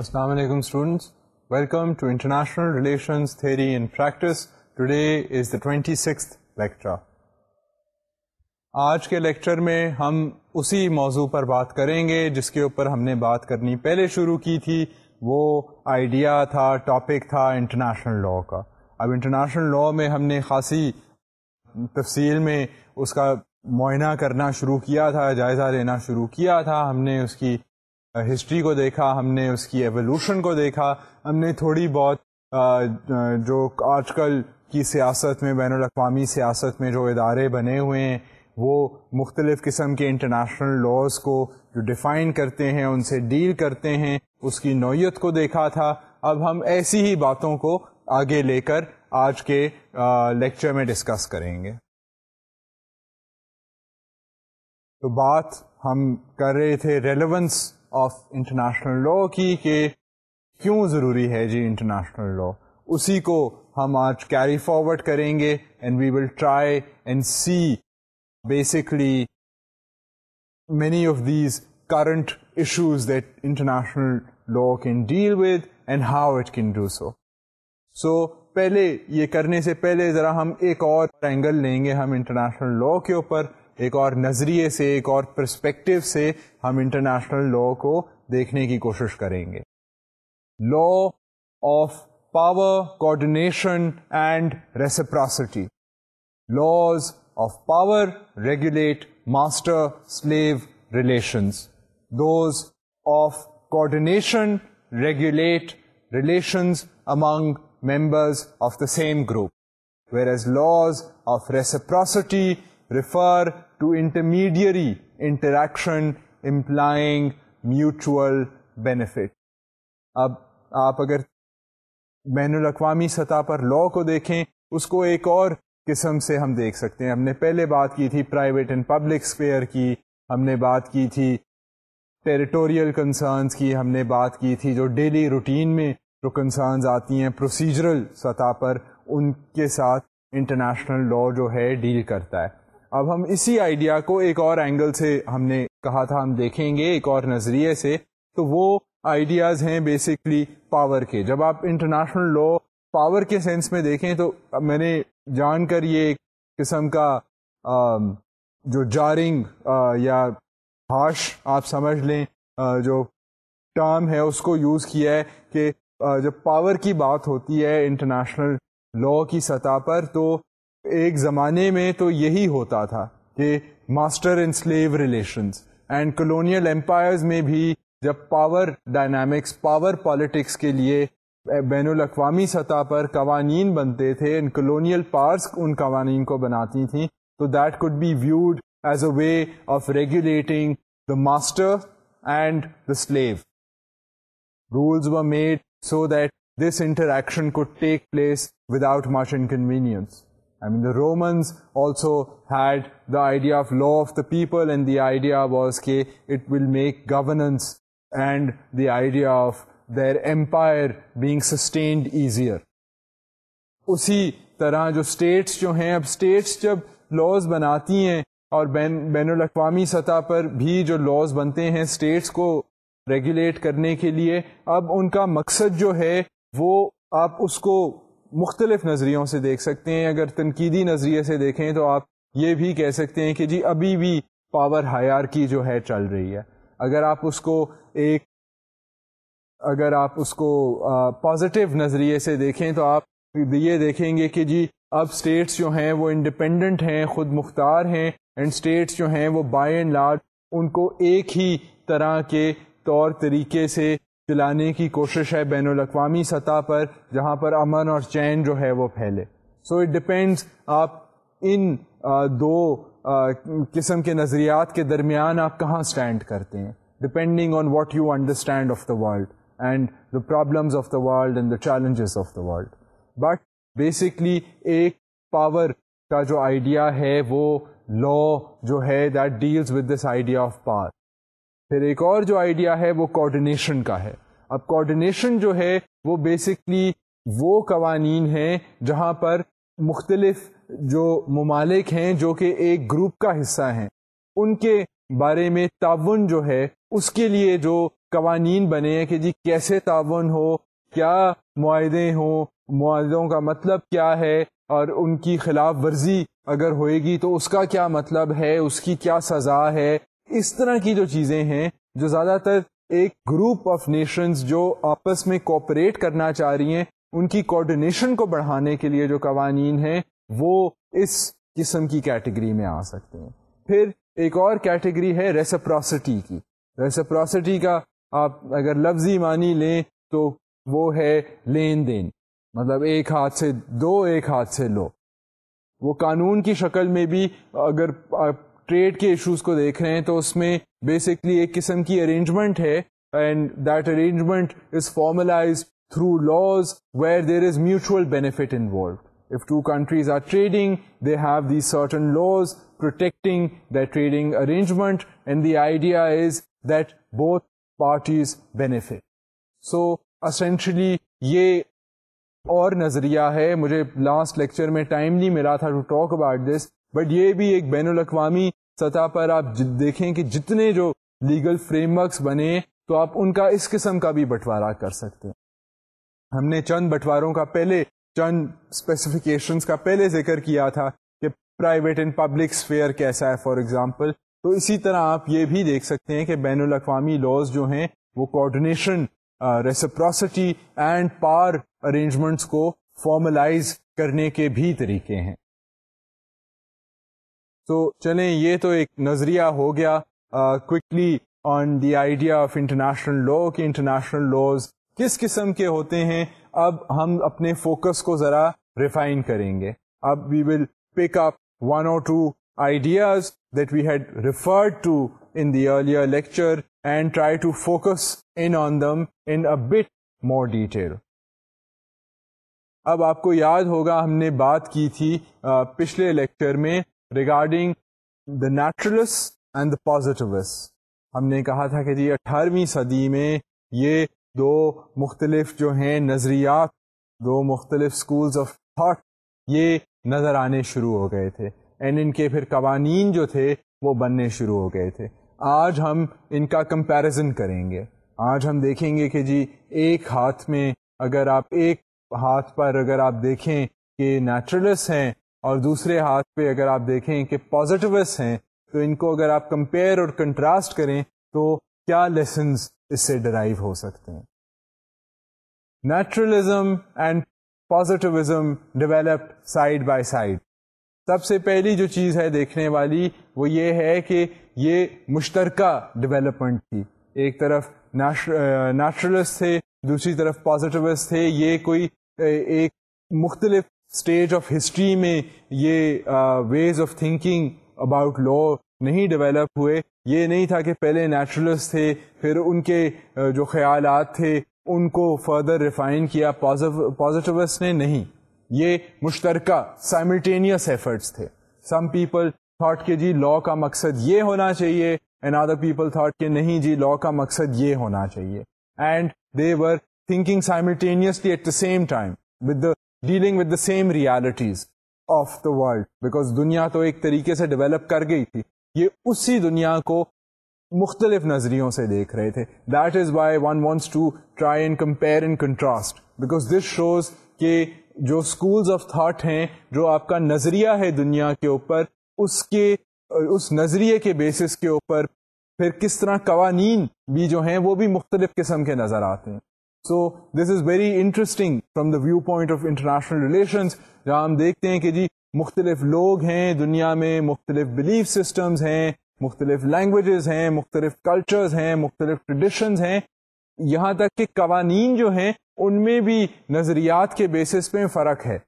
السلام علیکم students welcome to international Relations theory and practice today is the twenty six lecture آج کے lecture میں ہم اسی موضوع پر بات کریں گے جس کے اوپر ہم نے بات کرنی پہلے شروع کی تھی وہ آئیڈیا تھا ٹاپک تھا انٹرنیشنل لاء کا اب انٹرنیشنل لاء میں ہم نے خاصی تفصیل میں اس کا معائنہ کرنا شروع کیا تھا جائزہ لینا شروع کیا تھا ہم نے اس کی ہسٹری کو دیکھا ہم نے اس کی ایولیوشن کو دیکھا ہم نے تھوڑی بہت جو آج کل کی سیاست میں بین الاقوامی سیاست میں جو ادارے بنے ہوئے ہیں وہ مختلف قسم کے انٹرنیشنل لاز کو جو ڈیفائن کرتے ہیں ان سے ڈیل کرتے ہیں اس کی نوعیت کو دیکھا تھا اب ہم ایسی ہی باتوں کو آگے لے کر آج کے لیکچر میں ڈسکس کریں گے تو بات ہم کر رہے تھے ریلیونس آف انٹرنیشنل لا کی کہ کیوں ضروری ہے جی انٹرنیشنل لا اسی کو ہم آج کیری فارورڈ کریں گے and we will try and see basically many of these current issues that international law can deal with and how it can do so so پہلے یہ کرنے سے پہلے ذرا ہم ایک اور اینگل لیں گے ہم انٹرنیشنل لا کے اوپر ایک اور نظریے سے ایک اور پرسپیکٹو سے ہم انٹرنیشنل لا کو دیکھنے کی کوشش کریں گے law of power coordination and reciprocity laws of power regulate master slave relations those of coordination regulate relations among members of the same group where laws of reciprocity refer to intermediary interaction implying mutual benefit اب آپ اگر بین الاقوامی سطح پر لا کو دیکھیں اس کو ایک اور قسم سے ہم دیکھ سکتے ہیں ہم نے پہلے بات کی تھی پرائیویٹ اینڈ پبلک اسپیئر کی ہم نے بات کی تھی ٹیریٹوریل کنسرنس کی ہم نے بات کی تھی جو ڈیلی روٹین میں جو کنسرنز آتی ہیں پروسیجرل سطح پر ان کے ساتھ انٹرنیشنل لا جو ہے ڈیل کرتا ہے اب ہم اسی آئیڈیا کو ایک اور اینگل سے ہم نے کہا تھا ہم دیکھیں گے ایک اور نظریے سے تو وہ آئیڈیاز ہیں بیسکلی پاور کے جب آپ انٹرنیشنل لا پاور کے سینس میں دیکھیں تو میں نے جان کر یہ ایک قسم کا جو جارنگ یا ہاش آپ سمجھ لیں جو ٹرم ہے اس کو یوز کیا ہے کہ جب پاور کی بات ہوتی ہے انٹرنیشنل لا کی سطح پر تو ایک زمانے میں تو یہی ہوتا تھا کہ master and slave relations and colonial empires میں بھی جب پاور ڈائنامکس پاور پالیٹکس کے لیے بین الاقوامی سطح پر قوانین بنتے تھے کلونیل پارس ان قوانین کو بناتی تھیں تو that could be viewed as a way of regulating the master and the slave rules و made so that this interaction کو take place without much inconvenience رومنڈ the idea people and the idea it will make governance and the idea of their empire being sustained easier اسی طرح جو status جو ہیں اب status جب لاس بناتی ہیں اور بین الاقوامی سطح پر بھی جو لاز بنتے ہیں اسٹیٹس کو ریگولیٹ کرنے کے لیے اب ان کا مقصد جو ہے وہ آپ اس کو مختلف نظریوں سے دیکھ سکتے ہیں اگر تنقیدی نظریے سے دیکھیں تو آپ یہ بھی کہہ سکتے ہیں کہ جی ابھی بھی پاور ہائر کی جو ہے چل رہی ہے اگر آپ اس کو ایک اگر آپ اس کو پازیٹیو نظریے سے دیکھیں تو آپ یہ دیکھیں گے کہ جی اب اسٹیٹس جو ہیں وہ انڈیپینڈنٹ ہیں خود مختار ہیں اینڈ اسٹیٹس جو ہیں وہ بائی اینڈ لارج ان کو ایک ہی طرح کے طور طریقے سے چلانے کی کوشش ہے بین الاقوامی سطح پر جہاں پر امن اور چین جو ہے وہ پھیلے سو اٹ ڈپینڈس آپ ان دو قسم کے نظریات کے درمیان آپ کہاں اسٹینڈ کرتے ہیں depending on what you understand of the world and the problems of the world and the challenges of the world but basically ایک پاور کا جو آئیڈیا ہے وہ لا جو ہے that deals with this idea of power پھر ایک اور جو آئیڈیا ہے وہ کوڈینیشن کا ہے اب کوڈینیشن جو ہے وہ بیسکلی وہ قوانین ہیں جہاں پر مختلف جو ممالک ہیں جو کہ ایک گروپ کا حصہ ہیں ان کے بارے میں تعاون جو ہے اس کے لیے جو قوانین بنے ہیں کہ جی کیسے تعاون ہو کیا معاہدے ہوں معاہدوں کا مطلب کیا ہے اور ان کی خلاف ورزی اگر ہوئے گی تو اس کا کیا مطلب ہے اس کی کیا سزا ہے اس طرح کی جو چیزیں ہیں جو زیادہ تر ایک گروپ آف نیشنز جو آپس میں کوپریٹ کرنا چاہ رہی ہیں ان کی کوڈینیشن کو بڑھانے کے لیے جو قوانین ہیں وہ اس قسم کی کیٹیگری میں آ سکتے ہیں پھر ایک اور کیٹیگری ہے ریسپراسٹی کی ریسپراسٹی کا آپ اگر لفظی معنی لیں تو وہ ہے لین دین مطلب ایک ہاتھ سے دو ایک ہاتھ سے لو وہ قانون کی شکل میں بھی اگر ٹریڈ کے ایشوز کو دیکھ رہے ہیں تو اس میں بیسکلی ایک قسم کی ارینجمنٹ ہے and that arrangement is formalised through laws where there is mutual benefit involved if two countries are trading they have the certain laws protecting the trading arrangement and the idea is that both parties benefit so essentially یہ اور نظریہ ہے مجھے last lecture میں time نہیں ملا تھا to talk about this but یہ بھی ایک بین الاقوامی سطح پر آپ دیکھیں کہ جتنے جو لیگل فریم ورکس بنے تو آپ ان کا اس قسم کا بھی بٹوارا کر سکتے ہیں ہم نے چند بٹواروں کا پہلے چند اسپیسیفکیشنس کا پہلے ذکر کیا تھا کہ پرائیویٹ اینڈ پبلک اسفیئر کیسا ہے فار ایگزامپل تو اسی طرح آپ یہ بھی دیکھ سکتے ہیں کہ بین الاقوامی لاز جو ہیں وہ کوآڈینیشن ریسپراسٹی اینڈ پار ارینجمنٹس کو فارملائز کرنے کے بھی طریقے ہیں تو چلیں یہ تو ایک نظریہ ہو گیا quickly on the idea of international law کہ انٹرنیشنل لاز کس قسم کے ہوتے ہیں اب ہم اپنے فوکس کو ذرا ریفائن کریں گے اب we will pick up one or two ideas that we had referred to in the early and try to focus in on them in bit more detail اب آپ کو یاد ہوگا ہم نے بات کی تھی پچھلے لیکچر میں regarding the naturalists and the positivists ہم نے کہا تھا کہ جی اٹھارہویں صدی میں یہ دو مختلف جو ہیں نظریات دو مختلف اسکولز آف تھاٹ یہ نظر آنے شروع ہو گئے تھے اینڈ ان کے پھر قوانین جو تھے وہ بننے شروع ہو گئے تھے آج ہم ان کا کمپیریزن کریں گے آج ہم دیکھیں گے کہ جی ایک ہاتھ میں اگر آپ ایک ہاتھ پر اگر آپ دیکھیں کہ نیچرلس ہیں اور دوسرے ہاتھ پہ اگر آپ دیکھیں کہ پازیٹیوس ہیں تو ان کو اگر آپ کمپیئر اور کنٹراسٹ کریں تو کیا لیسنز اس سے ڈرائیو ہو سکتے ہیں naturalism and positivism developed side by side سب سے پہلی جو چیز ہے دیکھنے والی وہ یہ ہے کہ یہ مشترکہ ڈیولپمنٹ تھی ایک طرف نیچرلسٹ تھے دوسری طرف پازیٹیوسٹ تھے یہ کوئی ایک مختلف اسٹیج آف ہسٹری میں یہ ways of thinking about law نہیں ڈیولپ ہوئے یہ نہیں تھا کہ پہلے نیچرلس تھے پھر ان کے جو خیالات تھے ان کو فردر ریفائن کیا پازیٹیوس نے نہیں یہ مشترکہ سائملٹینیس ایفرٹس تھے سم پیپل تھاٹ کہ جی لا کا مقصد یہ ہونا چاہیے اینڈ ادر پیپل تھاٹ کہ نہیں جی لا کا مقصد یہ ہونا چاہیے and they were thinking simultaneously at the same time the dealing with the same realities of the world because دنیا تو ایک طریقے سے ڈیولپ کر گئی تھی یہ اسی دنیا کو مختلف نظریوں سے دیکھ رہے تھے that is why one wants to try and compare and contrast because this shows کہ جو اسکولز آف تھاٹ ہیں جو آپ کا نظریہ ہے دنیا کے اوپر اس کے اس نظریے کے بیسس کے اوپر پھر کس طرح قوانین بھی جو ہیں وہ بھی مختلف قسم کے نظر آتے ہیں so this is very interesting from the view point of international relations جہاں ہم دیکھتے ہیں کہ جی مختلف لوگ ہیں دنیا میں مختلف بلیف سسٹمز ہیں مختلف لینگویجز ہیں مختلف کلچرز ہیں مختلف ٹریڈیشنز ہیں یہاں تک کہ قوانین جو ہیں ان میں بھی نظریات کے بیسس پہ فرق ہے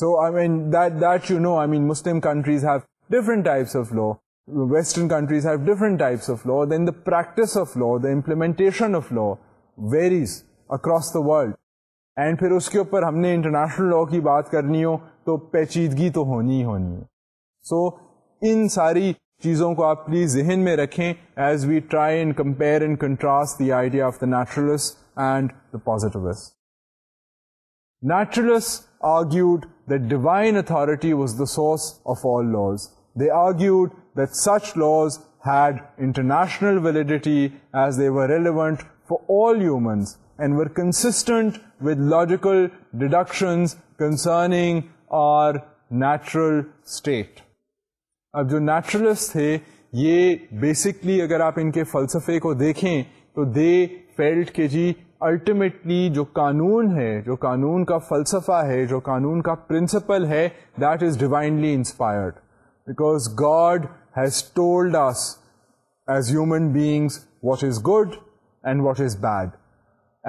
so I mean that that you know I mean Muslim countries have different types of law western countries have different types of law then the practice of law the implementation of law varies across the world and پھر اس کے اوپر ہم نے international law کی بات کرنی ہو تو پیچیدگی تو ہونی ہی ہونی ہے سو so, ان ساری چیزوں کو آپ پلیز ذہن میں رکھیں as we try and compare and contrast the idea of the naturalists and the positivists naturalists argued the divine authority was the source of all laws they argued that such laws had international validity as they were relevant for all humans and were consistent with logical deductions concerning our natural state. اب جو naturalist تھے یہ basically اگر آپ ان کے فلسفے کو دیکھیں تو دے فیلٹ کے جی الٹیمیٹلی جو قانون ہے جو قانون کا فلسفہ ہے جو قانون کا پرنسپل ہے that is divinely inspired because God has told us as human being what is good and what is bad.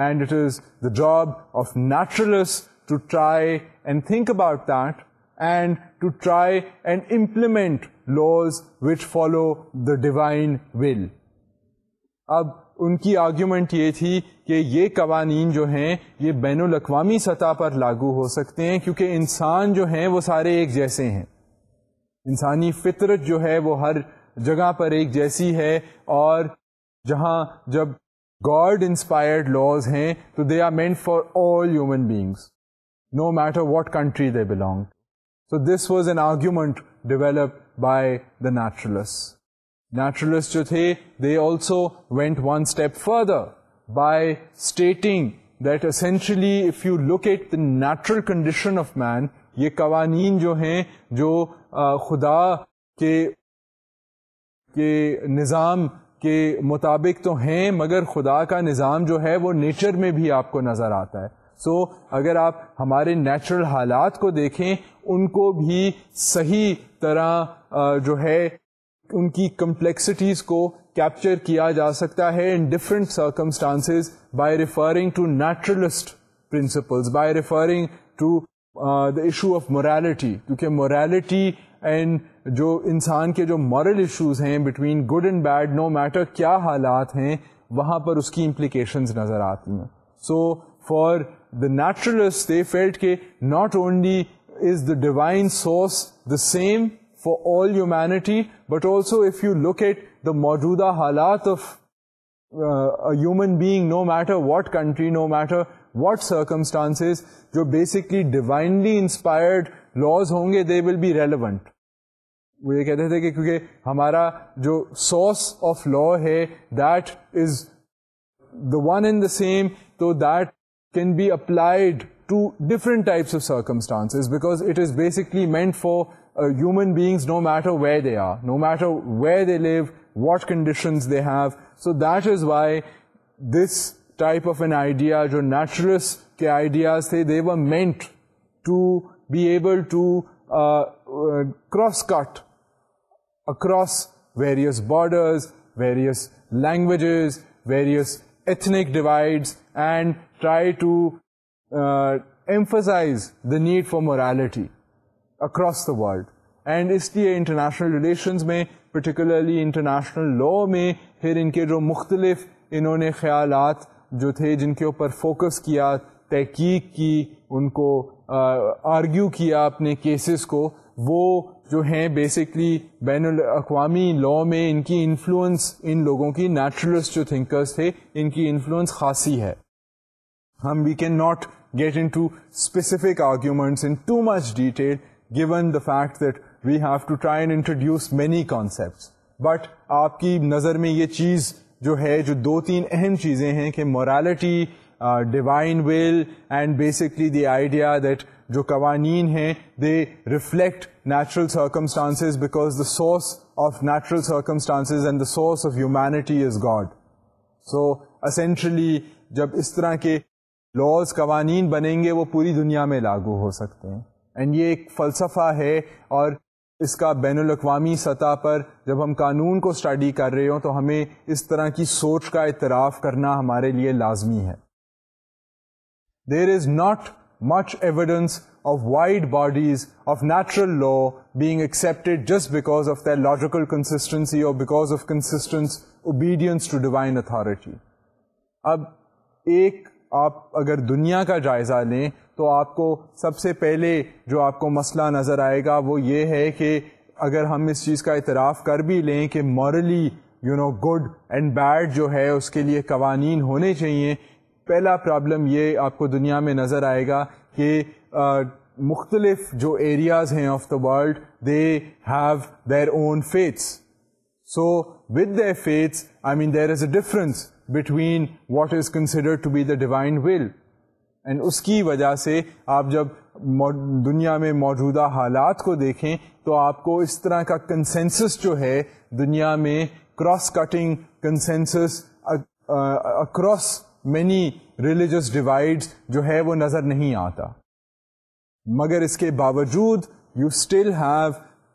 And it is the job of naturalists to try and think about that and to try and implement laws which follow the divine will. Ab ان کی argument یہ تھی کہ یہ قوانین جو ہیں یہ بین الاقوامی سطح پر لاگو ہو سکتے ہیں کیونکہ انسان جو ہیں وہ سارے ایک جیسے ہیں انسانی فطرت جو ہے وہ ہر جگہ پر ایک جیسی ہے اور جہاں جب گاڈ انسپائرڈ لاز ہیں تو they are meant for all human beings no matter what country they belong so this was an argument develop by the naturalists naturalist جو تھے they also went one step further by stating that essentially if you the natural condition of man یہ قوانین جو ہیں جو خدا کے نظام کے مطابق تو ہیں مگر خدا کا نظام جو ہے وہ نیچر میں بھی آپ کو نظر آتا ہے سو so, اگر آپ ہمارے نیچرل حالات کو دیکھیں ان کو بھی صحیح طرح جو ہے ان کی کمپلیکسٹیز کو کیپچر کیا جا سکتا ہے in different circumstances by referring to naturalist principles by referring to the issue of morality کیونکہ موریلٹی اینڈ جو انسان کے جو مارل ایشوز ہیں between good and bad no matter کیا حالات ہیں وہاں پر اس کی امپلیکیشنز نظر آتی ہیں so for the naturalists they feel کہ not only is the divine source the same for all humanity but also if you look at the موجودہ حالات of human being no matter what country no matter what circumstances جو basically divinely inspired laws ہوں گے دے will be relevant وہ یہ کہتے تھے کہ کیونکہ ہمارا جو سورس آف لا ہے that is the the one and same تو that can be applied to different types of circumstance because it is basically meant for human humans no matter where they are no matter where they live what conditions they have so that is why this type of an idea جو naturalists کے ideas تھے they were meant to be able to cross cut across various borders various languages various ethnic divides and try to emphasise the need for morality across the world and اس لیے international relations میں particularly international law میں پھر ان کے جو مختلف انہوں نے خیالات جو تھے جن کے اوپر فوکس کیا تحقیق کی ان کو آرگیو کیا اپنے کیسز کو وہ جو ہیں بیسکلی بین الاقوامی لاء میں ان کی انفلوئنس ان لوگوں کی نیچرلسٹ جو تھنکرس تھے ان کی انفلوئنس خاصی ہے ہم we can not get into specific arguments in too much detail given the fact that we have to try and introduce many concepts but آپ کی نظر میں یہ چیز جو ہے جو دو تین اہم چیزیں ہیں کہ morality divine will and basically the idea that جو قوانین ہیں they reflect natural circumstances because the source of natural circumstances and the source of humanity is God so essentially جب اس طرح کے لاز قوانین بنیں گے وہ پوری دنیا میں لاگو ہو سکتے ہیں اینڈ یہ ایک فلسفہ ہے اور اس کا بین الاقوامی سطح پر جب ہم قانون کو اسٹڈی کر رہے ہوں تو ہمیں اس طرح کی سوچ کا اعتراف کرنا ہمارے لیے لازمی ہے there is not much evidence of wide bodies of natural law their logical just because of of logical consistency اور ڈیوائن اتھارٹی اب ایک آپ اگر دنیا کا جائزہ لیں تو آپ کو سب سے پہلے جو آپ کو مسئلہ نظر آئے گا وہ یہ ہے کہ اگر ہم اس چیز کا اعتراف کر بھی لیں کہ morally you know good and bad جو ہے اس کے لیے قوانین ہونے چاہیے پہلا پرابلم یہ آپ کو دنیا میں نظر آئے گا کہ مختلف جو ایریاز ہیں of the world they have their own faiths so with their faiths I mean there is a difference between what is consider to be the divine will and اس کی وجہ سے آپ جب دنیا میں موجودہ حالات کو دیکھیں تو آپ کو اس طرح کا کنسینسس جو ہے دنیا میں cross cutting consensus across many religious divide جو ہے وہ نظر نہیں آتا مگر اس کے باوجود you still have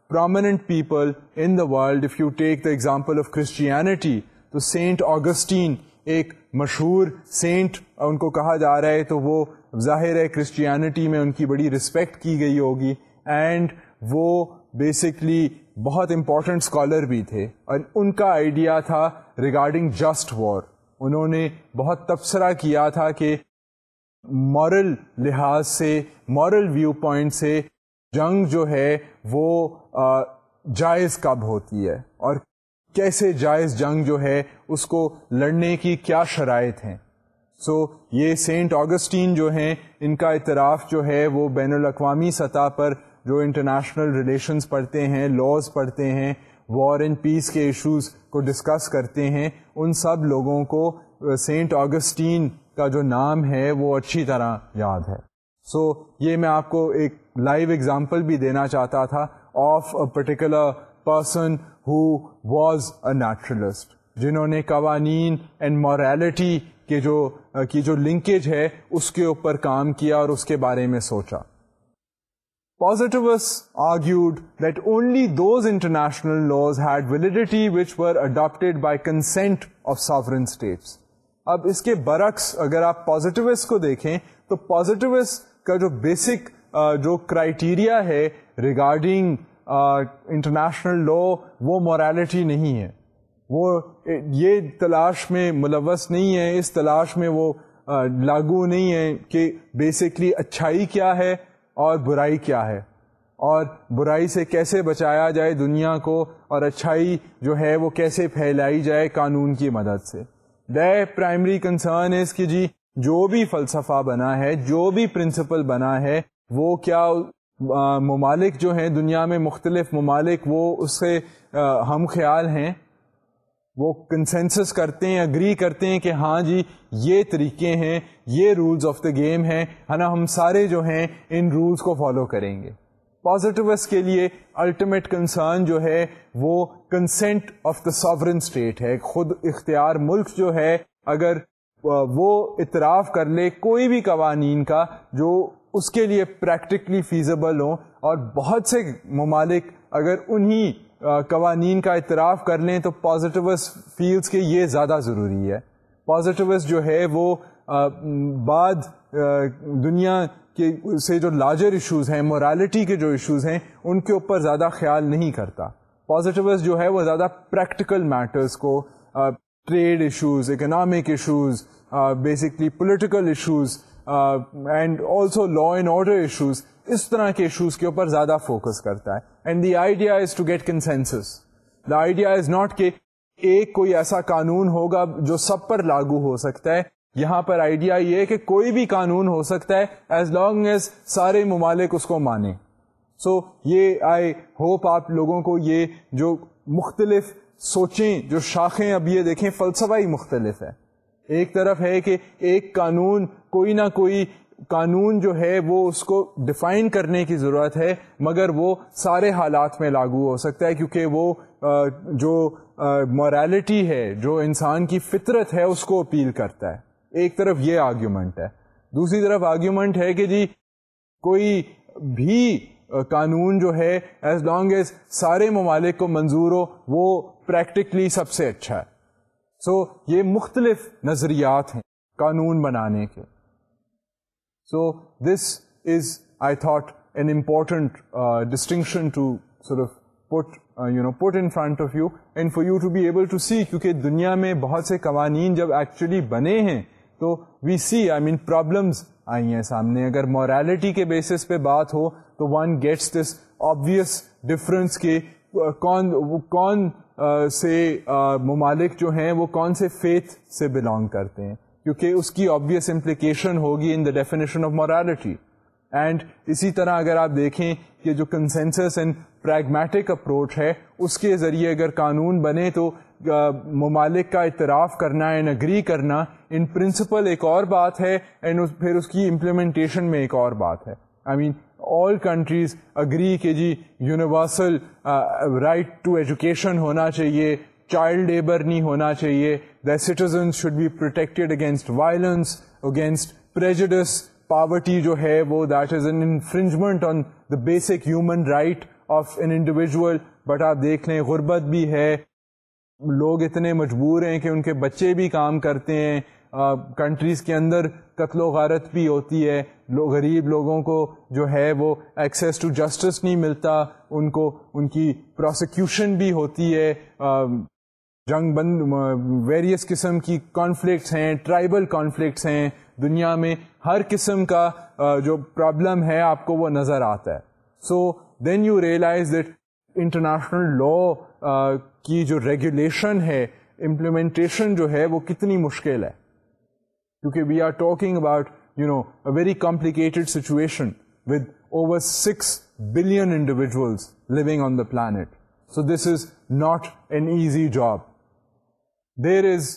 prominent people in the world if you take the example of Christianity تو سینٹ آگسٹین ایک مشہور سینٹ ان کو کہا جا رہا ہے تو وہ ظاہر ہے کرسچینٹی میں ان کی بڑی رسپیکٹ کی گئی ہوگی اینڈ وہ بیسکلی بہت امپورٹنٹ اسکالر بھی تھے اور ان کا آئیڈیا تھا ریگارڈنگ جسٹ وار انہوں نے بہت تبصرہ کیا تھا کہ مورل لحاظ سے مورل ویو پوائنٹ سے جنگ جو ہے وہ جائز کب ہوتی ہے اور کیسے جائز جنگ جو ہے اس کو لڑنے کی کیا شرائط ہیں سو so, یہ سینٹ آگسٹین جو ہیں ان کا اعتراف جو ہے وہ بین الاقوامی سطح پر جو انٹرنیشنل ریلیشنز پڑھتے ہیں لاز پڑھتے ہیں وار اینڈ پیس کے ایشوز کو ڈسکس کرتے ہیں ان سب لوگوں کو سینٹ آگسٹین کا جو نام ہے وہ اچھی طرح یاد ہے سو یہ میں آپ کو ایک لائیو ایگزامپل بھی دینا چاہتا تھا of a particular person who was a naturalist جنہوں نے قوانین اینڈ موریلٹی کے جو کی جو لنکیج ہے اس کے اوپر کام کیا اور اس کے بارے میں سوچا only argued international only those international laws had adopted by consent of sovereign states اب اس کے برعکس اگر آپ پازیٹیوس کو دیکھیں تو پازیٹیوس کا جو بیسک جو کرائٹیریا ہے ریگارڈنگ انٹرنیشنل لا وہ موریلٹی نہیں ہے وہ یہ تلاش میں ملوث نہیں ہے اس تلاش میں وہ لاگو نہیں ہے کہ بیسکلی اچھائی کیا ہے اور برائی کیا ہے اور برائی سے کیسے بچایا جائے دنیا کو اور اچھائی جو ہے وہ کیسے پھیلائی جائے قانون کی مدد سے دے پرائمری کنسرن اس کی جی جو بھی فلسفہ بنا ہے جو بھی پرنسپل بنا ہے وہ کیا ممالک جو ہیں دنیا میں مختلف ممالک وہ اس سے ہم خیال ہیں وہ کنسنسس کرتے ہیں اگری کرتے ہیں کہ ہاں جی یہ طریقے ہیں یہ رولز آف دا گیم ہیں ہے نا ہم سارے جو ہیں ان رولز کو فالو کریں گے پازیٹیوس کے لیے الٹیمیٹ کنسرن جو ہے وہ consent of the sovereign state ہے خود اختیار ملک جو ہے اگر وہ اطراف کر لے کوئی بھی قوانین کا جو اس کے لیے پریکٹیکلی فیزیبل ہوں اور بہت سے ممالک اگر انہی قوانین کا اعتراف کر لیں تو پازیٹیوس فیلس کے یہ زیادہ ضروری ہے پازیٹیوس جو ہے وہ بعد دنیا کے سے جو لارجر ایشوز ہیں مورالٹی کے جو ایشوز ہیں ان کے اوپر زیادہ خیال نہیں کرتا پازیٹیوس جو ہے وہ زیادہ پریکٹیکل میٹرز کو trade issues economic issues basically political issues and also law and order issues اس طرح کے ایشوز کے اوپر زیادہ فوکس کرتا ہے and the idea is to get ideas the idea is not کہ ایک کوئی ایسا قانون ہوگا جو سب پر لاگو ہو سکتا ہے یہاں پر آئیڈیا یہ کہ کوئی بھی قانون ہو سکتا ہے ایز لانگ ایز سارے ممالک اس کو مانیں سو یہ آئی ہوپ آپ لوگوں کو یہ جو مختلف سوچیں جو شاخیں اب یہ دیکھیں فلسفہ ہی مختلف ہے ایک طرف ہے کہ ایک قانون کوئی نہ کوئی قانون جو ہے وہ اس کو ڈیفائن کرنے کی ضرورت ہے مگر وہ سارے حالات میں لاگو ہو سکتا ہے کیونکہ وہ جو مورالٹی ہے جو انسان کی فطرت ہے اس کو اپیل کرتا ہے ایک طرف یہ آرگیومنٹ ہے دوسری طرف آرگیومنٹ ہے کہ جی کوئی بھی قانون جو ہے ایز لانگ ایز سارے ممالک کو منظور ہو وہ پریکٹیکلی سب سے اچھا ہے سو یہ مختلف نظریات ہیں قانون بنانے کے so this is I thought an important distinction to of put you know put in front of you and you to be able to see کیونکہ دنیا میں بہت سے قوانین جب ایکچولی بنے ہیں تو وی سی آئی مین پرابلمس آئی ہیں سامنے اگر موریلٹی کے بیسس پہ بات ہو تو one gets this obvious difference کے سے ممالک جو ہیں وہ کون سے فیتھ سے بلانگ کرتے ہیں کیونکہ اس کی آبویس امپلیکیشن ہوگی in the definition of morality and اسی طرح اگر آپ دیکھیں کہ جو کنسنسس اینڈ پریگمیٹک اپروچ ہے اس کے ذریعے اگر قانون بنے تو ممالک کا اعتراف کرنا اینڈ اگری کرنا ان پرنسپل ایک اور بات ہے اینڈ پھر اس کی امپلیمنٹیشن میں ایک اور بات ہے آئی مین آل کنٹریز اگری کہ جی یونیورسل رائٹ ٹو ایجوکیشن ہونا چاہیے چائلڈ لیبر نہیں ہونا چاہیے the citizen should be protected against violence against prejudice poverty جو ہے وہ that is an infringement on the basic human right of an individual but آپ دیکھ لیں غربت بھی ہے لوگ اتنے مجبور ہیں کہ ان کے بچے بھی کام کرتے ہیں کنٹریز uh, کے اندر قتل و غارت بھی ہوتی ہے لو غریب لوگوں کو جو ہے وہ ایکسیس ٹو جسٹس نہیں ملتا ان کو ان کی پروسیکیوشن بھی ہوتی ہے جنگ بند ویریس قسم کی کانفلکٹس ہیں ٹرائبل کانفلکٹس ہیں دنیا میں ہر قسم کا جو پرابلم ہے آپ کو وہ نظر آتا ہے so then you realise that international law کی جو ریگولیشن ہے امپلیمنٹیشن جو ہے وہ کتنی مشکل ہے کیونکہ we are talking about very complicated سیچویشنٹ so this is not an easy job there is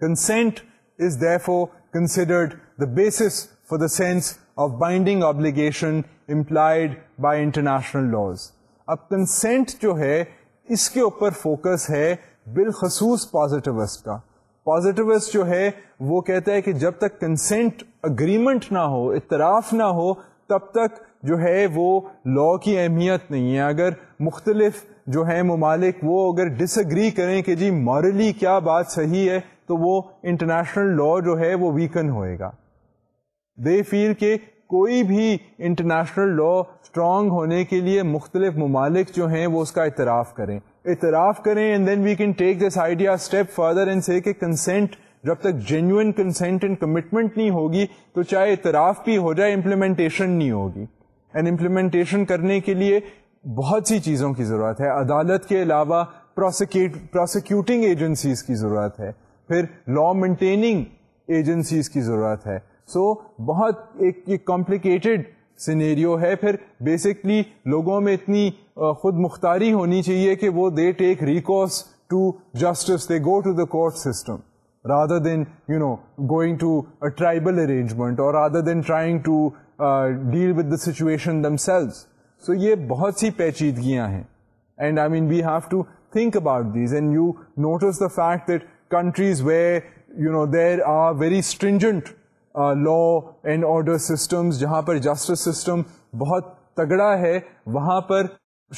consent is therefore considered the base for the sense of binding obligation employed by international laws اب consent جو ہے اس کے اوپر focus ہے بالخصوص positives کا پازیٹوسٹ جو ہے وہ کہتا ہے کہ جب تک کنسنٹ اگریمنٹ نہ ہو اطراف نہ ہو تب تک جو ہے وہ لا کی اہمیت نہیں ہے اگر مختلف جو ہیں ممالک وہ اگر ڈس اگری کریں کہ جی مارلی کیا بات صحیح ہے تو وہ انٹرنیشنل لا جو ہے وہ ویکن ہوئے گا دے فیل کہ کوئی بھی انٹرنیشنل لا اسٹرانگ ہونے کے لیے مختلف ممالک جو ہیں وہ اس کا اعتراف کریں اعتراف کریں and then we can take this idea step further and say کہ کنسینٹ جب تک جینوئن کنسینٹ اینڈ کمٹمنٹ نہیں ہوگی تو چاہے اعتراف بھی ہو جائے امپلیمنٹیشن نہیں ہوگی اینڈ امپلیمنٹیشن کرنے کے لیے بہت سی چیزوں کی ضرورت ہے عدالت کے علاوہ پروسیکیوٹنگ ایجنسیز کی ضرورت ہے پھر لا مینٹیننگ ایجنسیز کی ضرورت ہے سو so, بہت ایک کمپلیکیٹڈ سینیریو ہے پھر بیسکلی لوگوں میں اتنی خود مختاری ہونی چاہیے کہ وہ they take to justice they go to the court system rather than you know going to tribal arrangement اور rather than trying to deal with the situation them so یہ بہت سی پیچیدگیاں ہیں and I mean we have to think about these and you notice the fact that countries where you know there are very stringent law and order systems جہاں پر justice system بہت تگڑا ہے وہاں پر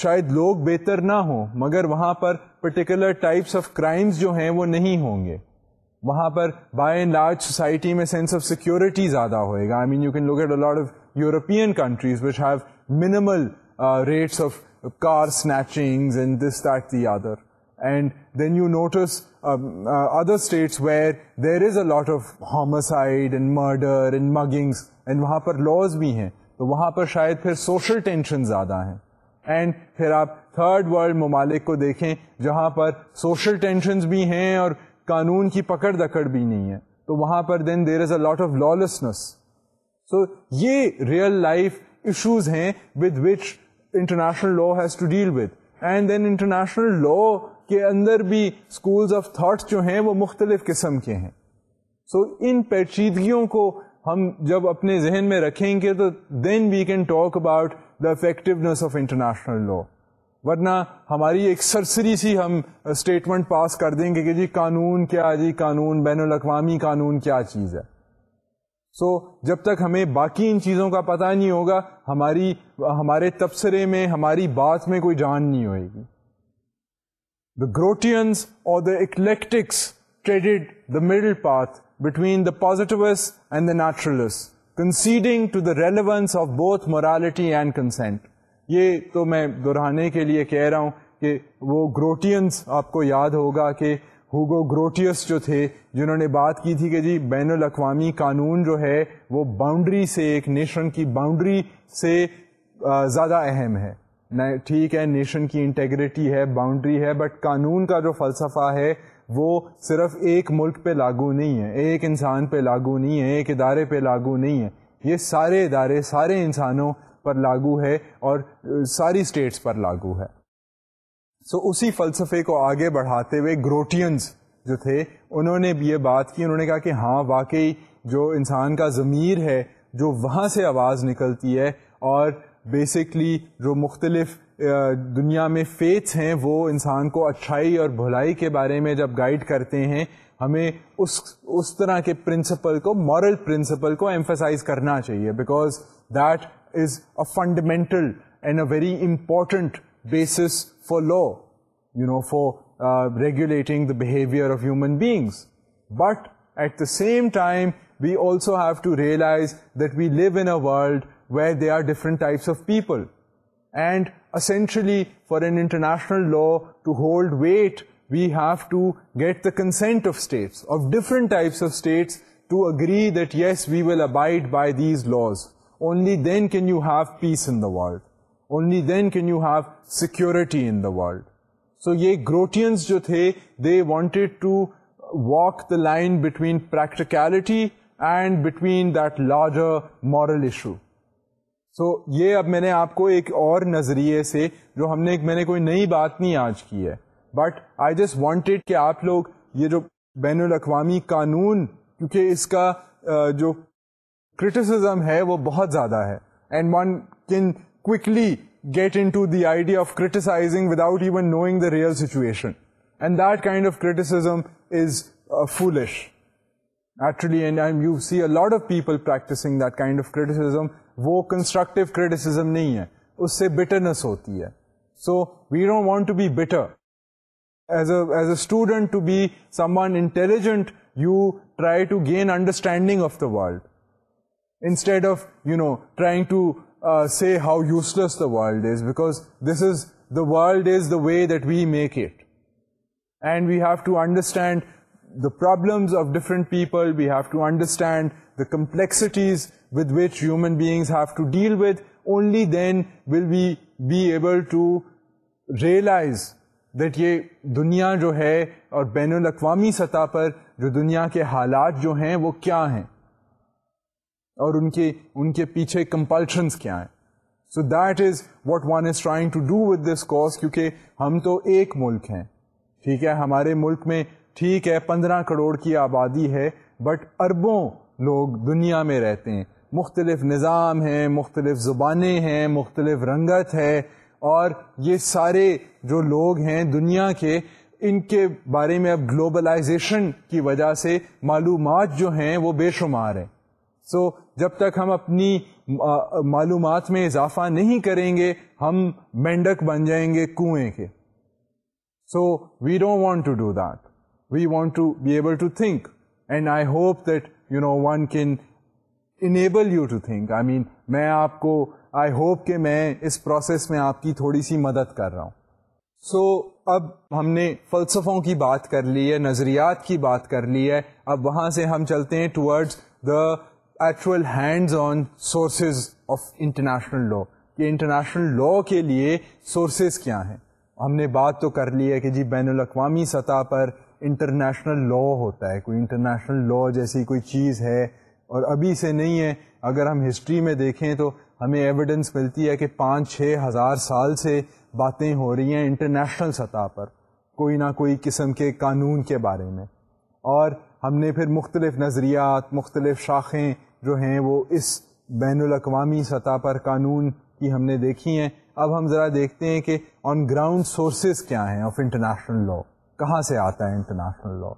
شاید لوگ بہتر نہ ہوں مگر وہاں پر پرٹیکولر ٹائپس آف کرائمس جو ہیں وہ نہیں ہوں گے وہاں پر بائی اینڈ لارج سوسائٹی میں سینس آف سیکورٹی زیادہ ہوئے گا I mean you can look at of European countries which have minimal rates of car and and this that the other then you notice other states where there is a lot of homicide and murder and muggings and وہاں پر laws بھی ہیں تو وہاں پر شاید پھر social tension زیادہ ہیں اینڈ پھر آپ تھرڈ ورلڈ ممالک کو دیکھیں جہاں پر سوشل ٹینشنز بھی ہیں اور قانون کی پکڑ دکڑ بھی نہیں ہے تو وہاں پر دین دیر is a lot of lawlessness so یہ ریئل لائف ایشوز ہیں with which international law has to deal with and then international law کے اندر بھی اسکولز آف تھاٹس جو ہیں وہ مختلف قسم کے ہیں سو so, ان پیچیدگیوں کو ہم جب اپنے ذہن میں رکھیں گے تو then we can talk about the effectiveness of international law ورنہ ہماری ایک سرسری سی ہم اسٹیٹمنٹ پاس کر دیں گے کہ جی قانون کیا جی قانون بین الاقوامی قانون کیا چیز ہے سو so, جب تک ہمیں باقی ان چیزوں کا پتہ نہیں ہوگا ہماری ہمارے تبصرے میں ہماری بات میں کوئی جان نہیں ہوئے گی دا گروٹینس اور eclectics treaded the middle path between the positivists and the naturalists conceding to the relevance of both morality and consent. یہ تو میں دہرانے کے لیے کہہ رہا ہوں کہ وہ گروٹینس آپ کو یاد ہوگا کہ ہوگو گروٹیس جو تھے جنہوں نے بات کی تھی کہ جی بین الاقوامی قانون جو ہے وہ باؤنڈری سے ایک نیشن کی باؤنڈری سے زیادہ اہم ہے ٹھیک ہے نیشن کی انٹیگریٹی ہے باؤنڈری ہے بٹ قانون کا جو فلسفہ ہے وہ صرف ایک ملک پہ لاگو نہیں ہے ایک انسان پہ لاگو نہیں ہے ایک ادارے پہ لاگو نہیں ہے یہ سارے ادارے سارے انسانوں پر لاگو ہے اور ساری اسٹیٹس پر لاگو ہے سو so, اسی فلسفے کو آگے بڑھاتے ہوئے گروٹینز جو تھے انہوں نے بھی یہ بات کی انہوں نے کہا کہ ہاں واقعی جو انسان کا ضمیر ہے جو وہاں سے آواز نکلتی ہے اور بیسکلی جو مختلف دنیا میں فیتھس ہیں وہ انسان کو اچھائی اور بھلائی کے بارے میں جب گائیڈ کرتے ہیں ہمیں اس اس طرح کے پرنسپل کو مورل پرنسپل کو ایمفسائز کرنا چاہیے because that is a fundamental and a very important basis for law you know for regulating the behaviour of human beings but at the same time we also have to realise that we live in a world where there are different types of people. And essentially, for an international law to hold weight, we have to get the consent of states, of different types of states, to agree that yes, we will abide by these laws. Only then can you have peace in the world. Only then can you have security in the world. So, ye Grotians jo the, they wanted to walk the line between practicality and between that larger moral issue. So یہ اب میں نے آپ کو ایک اور نظریے سے جو ہم نے میں نے کوئی نئی بات نہیں آج کی ہے بٹ آئی جسٹ وانٹیڈ کہ آپ لوگ یہ جو بین الاقوامی قانون کیونکہ اس کا جو کرٹیسزم ہے وہ بہت زیادہ ہے and one can quickly get into the idea of criticising without even knowing the real situation and that kind of criticism is foolish actually and you see lot of people practising that kind of criticism وہ constructive criticism نہیں ہے اس سے bitterness ہوتی ہے so we don't want to be bitter as a student to be someone intelligent you try to gain understanding of the world instead of you know trying to see how useless the world is because this is the world is the way that we make it and we have to understand the problems of different people we have to understand the complexities with which human beings have to deal with only then will be able to realise that یہ دنیا جو ہے اور بین الاقوامی سطح پر جو دنیا کے حالات جو ہیں وہ کیا ہیں اور ان کے ان کے پیچھے کمپلشنس کیا ہیں so that is what one is trying to do with this cause کیونکہ ہم تو ایک ملک ہیں ٹھیک ہے ہمارے ملک میں ٹھیک ہے پندرہ کروڑ کی آبادی ہے بٹ اربوں لوگ دنیا میں رہتے ہیں مختلف نظام ہیں مختلف زبانیں ہیں مختلف رنگت ہے اور یہ سارے جو لوگ ہیں دنیا کے ان کے بارے میں اب گلوبلائزیشن کی وجہ سے معلومات جو ہیں وہ بے شمار ہیں سو so, جب تک ہم اپنی معلومات میں اضافہ نہیں کریں گے ہم مینڈک بن جائیں گے کنویں کے so we don't want to do that we want to be able to think and I hope that you know one can enable you to think I mean میں آپ کو آئی ہوپ کہ میں اس پروسیس میں آپ کی تھوڑی سی مدد کر رہا ہوں سو so, اب ہم نے فلسفوں کی بات کر لی ہے نظریات کی بات کر لی ہے اب وہاں سے ہم چلتے ہیں towards the actual hands on sources of international law کہ انٹرنیشنل لاء کے لیے سورسز کیا ہیں ہم نے بات تو کر لی ہے کہ جی بین الاقوامی سطح پر انٹرنیشنل لاء ہوتا ہے کوئی انٹرنیشنل لا جیسی کوئی چیز ہے اور ابھی سے نہیں ہے اگر ہم ہسٹری میں دیکھیں تو ہمیں ایویڈنس ملتی ہے کہ پانچ چھ ہزار سال سے باتیں ہو رہی ہیں انٹرنیشنل سطح پر کوئی نہ کوئی قسم کے قانون کے بارے میں اور ہم نے پھر مختلف نظریات مختلف شاخیں جو ہیں وہ اس بین الاقوامی سطح پر قانون کی ہم نے دیکھی ہیں اب ہم ذرا دیکھتے ہیں کہ آن گراؤنڈ سورسز کیا ہیں آف انٹرنیشنل لا کہاں سے آتا ہے international law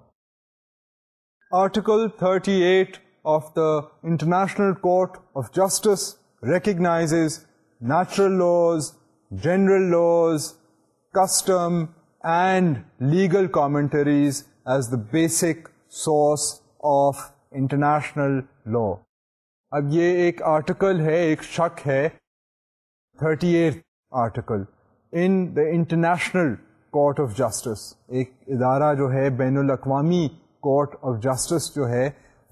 article 38 eight of the international court of justice recognizes natural laws general laws custom and legal commentaries as the basic source of international law اب یہ ایک article ہے ایک شک ہے thirty eight article in the International Court of Justice ایک ادارہ جو ہے بین الاقوامی کورٹ آف جسٹس جو ہے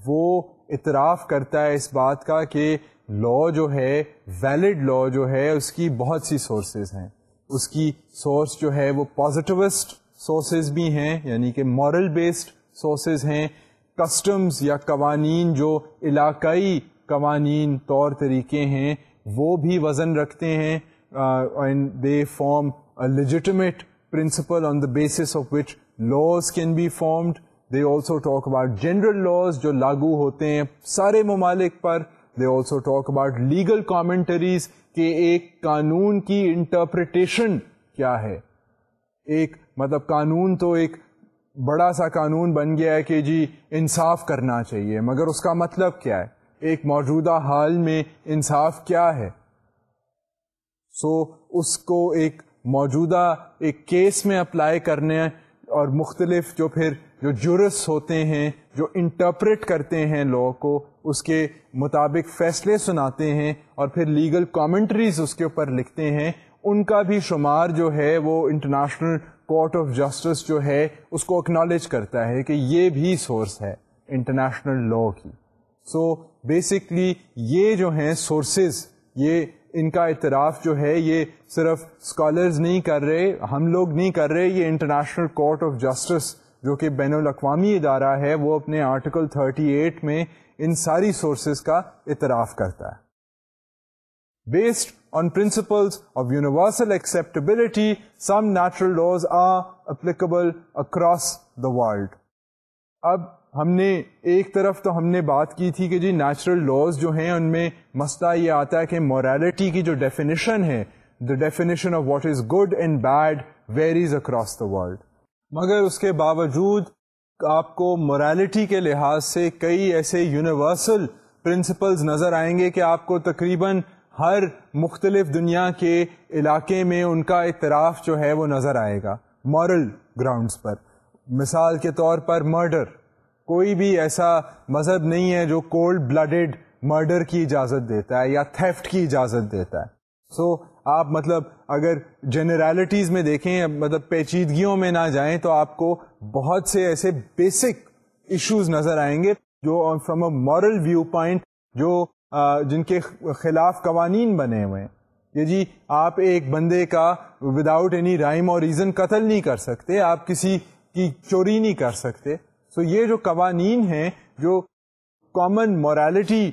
وہ اطراف کرتا ہے اس بات کا کہ لا جو ہے ویلڈ لا جو ہے اس کی بہت سی سورسز ہیں اس کی سورس جو ہے وہ پازیٹیوسٹ سورسز بھی ہیں یعنی کہ مورل بیسڈ سورسز ہیں کسٹمز یا قوانین جو علاقائی قوانین طور طریقے ہیں وہ بھی وزن رکھتے ہیں and they form legitimate principle on the basis of which laws can be formed they also talk about general laws جو لاگو ہوتے ہیں سارے ممالک پر they also talk about legal commentaries کہ ایک قانون کی انٹرپریٹیشن کیا ہے ایک مطلب قانون تو ایک بڑا سا قانون بن گیا ہے کہ جی انصاف کرنا چاہیے مگر اس کا مطلب کیا ہے ایک موجودہ حال میں انصاف کیا ہے سو so, اس کو ایک موجودہ ایک کیس میں اپلائی کرنے اور مختلف جو پھر جو جورس ہوتے ہیں جو انٹرپریٹ کرتے ہیں لاء کو اس کے مطابق فیصلے سناتے ہیں اور پھر لیگل کامنٹریز اس کے اوپر لکھتے ہیں ان کا بھی شمار جو ہے وہ انٹرنیشنل کورٹ آف جسٹس جو ہے اس کو اکنالج کرتا ہے کہ یہ بھی سورس ہے انٹرنیشنل لاء کی سو بیسکلی یہ جو ہیں سورسز یہ ان کا اعتراف جو ہے یہ صرف اسکالرز نہیں کر رہے ہم لوگ نہیں کر رہے یہ انٹرنیشنل کورٹ آف جسٹس جو کہ بین الاقوامی ادارہ ہے وہ اپنے آرٹیکل 38 میں ان ساری سورسز کا اعتراف کرتا ہے based on principles of universal acceptability some natural laws are applicable across the world اب ہم نے ایک طرف تو ہم نے بات کی تھی کہ جی نیچرل لاز جو ہیں ان میں مسئلہ یہ آتا ہے کہ موریلٹی کی جو ڈیفینیشن ہے the definition of what is good and bad varies across the world مگر اس کے باوجود آپ کو مورالٹی کے لحاظ سے کئی ایسے یونیورسل پرنسپلز نظر آئیں گے کہ آپ کو تقریباً ہر مختلف دنیا کے علاقے میں ان کا اعتراف جو ہے وہ نظر آئے گا مورل گراؤنڈس پر مثال کے طور پر مرڈر کوئی بھی ایسا مذہب نہیں ہے جو کولڈ بلڈڈ مرڈر کی اجازت دیتا ہے یا تھیفٹ کی اجازت دیتا ہے سو so, آپ مطلب اگر جنرالٹیز میں دیکھیں مطلب پیچیدگیوں میں نہ جائیں تو آپ کو بہت سے ایسے بیسک ایشوز نظر آئیں گے جو from a moral viewpoint جو جن کے خلاف قوانین بنے ہوئے ہیں کہ جی آپ ایک بندے کا وداؤٹ اینی رائم اور ریزن قتل نہیں کر سکتے آپ کسی کی چوری نہیں کر سکتے سو so یہ جو قوانین ہیں جو کامن مورالٹی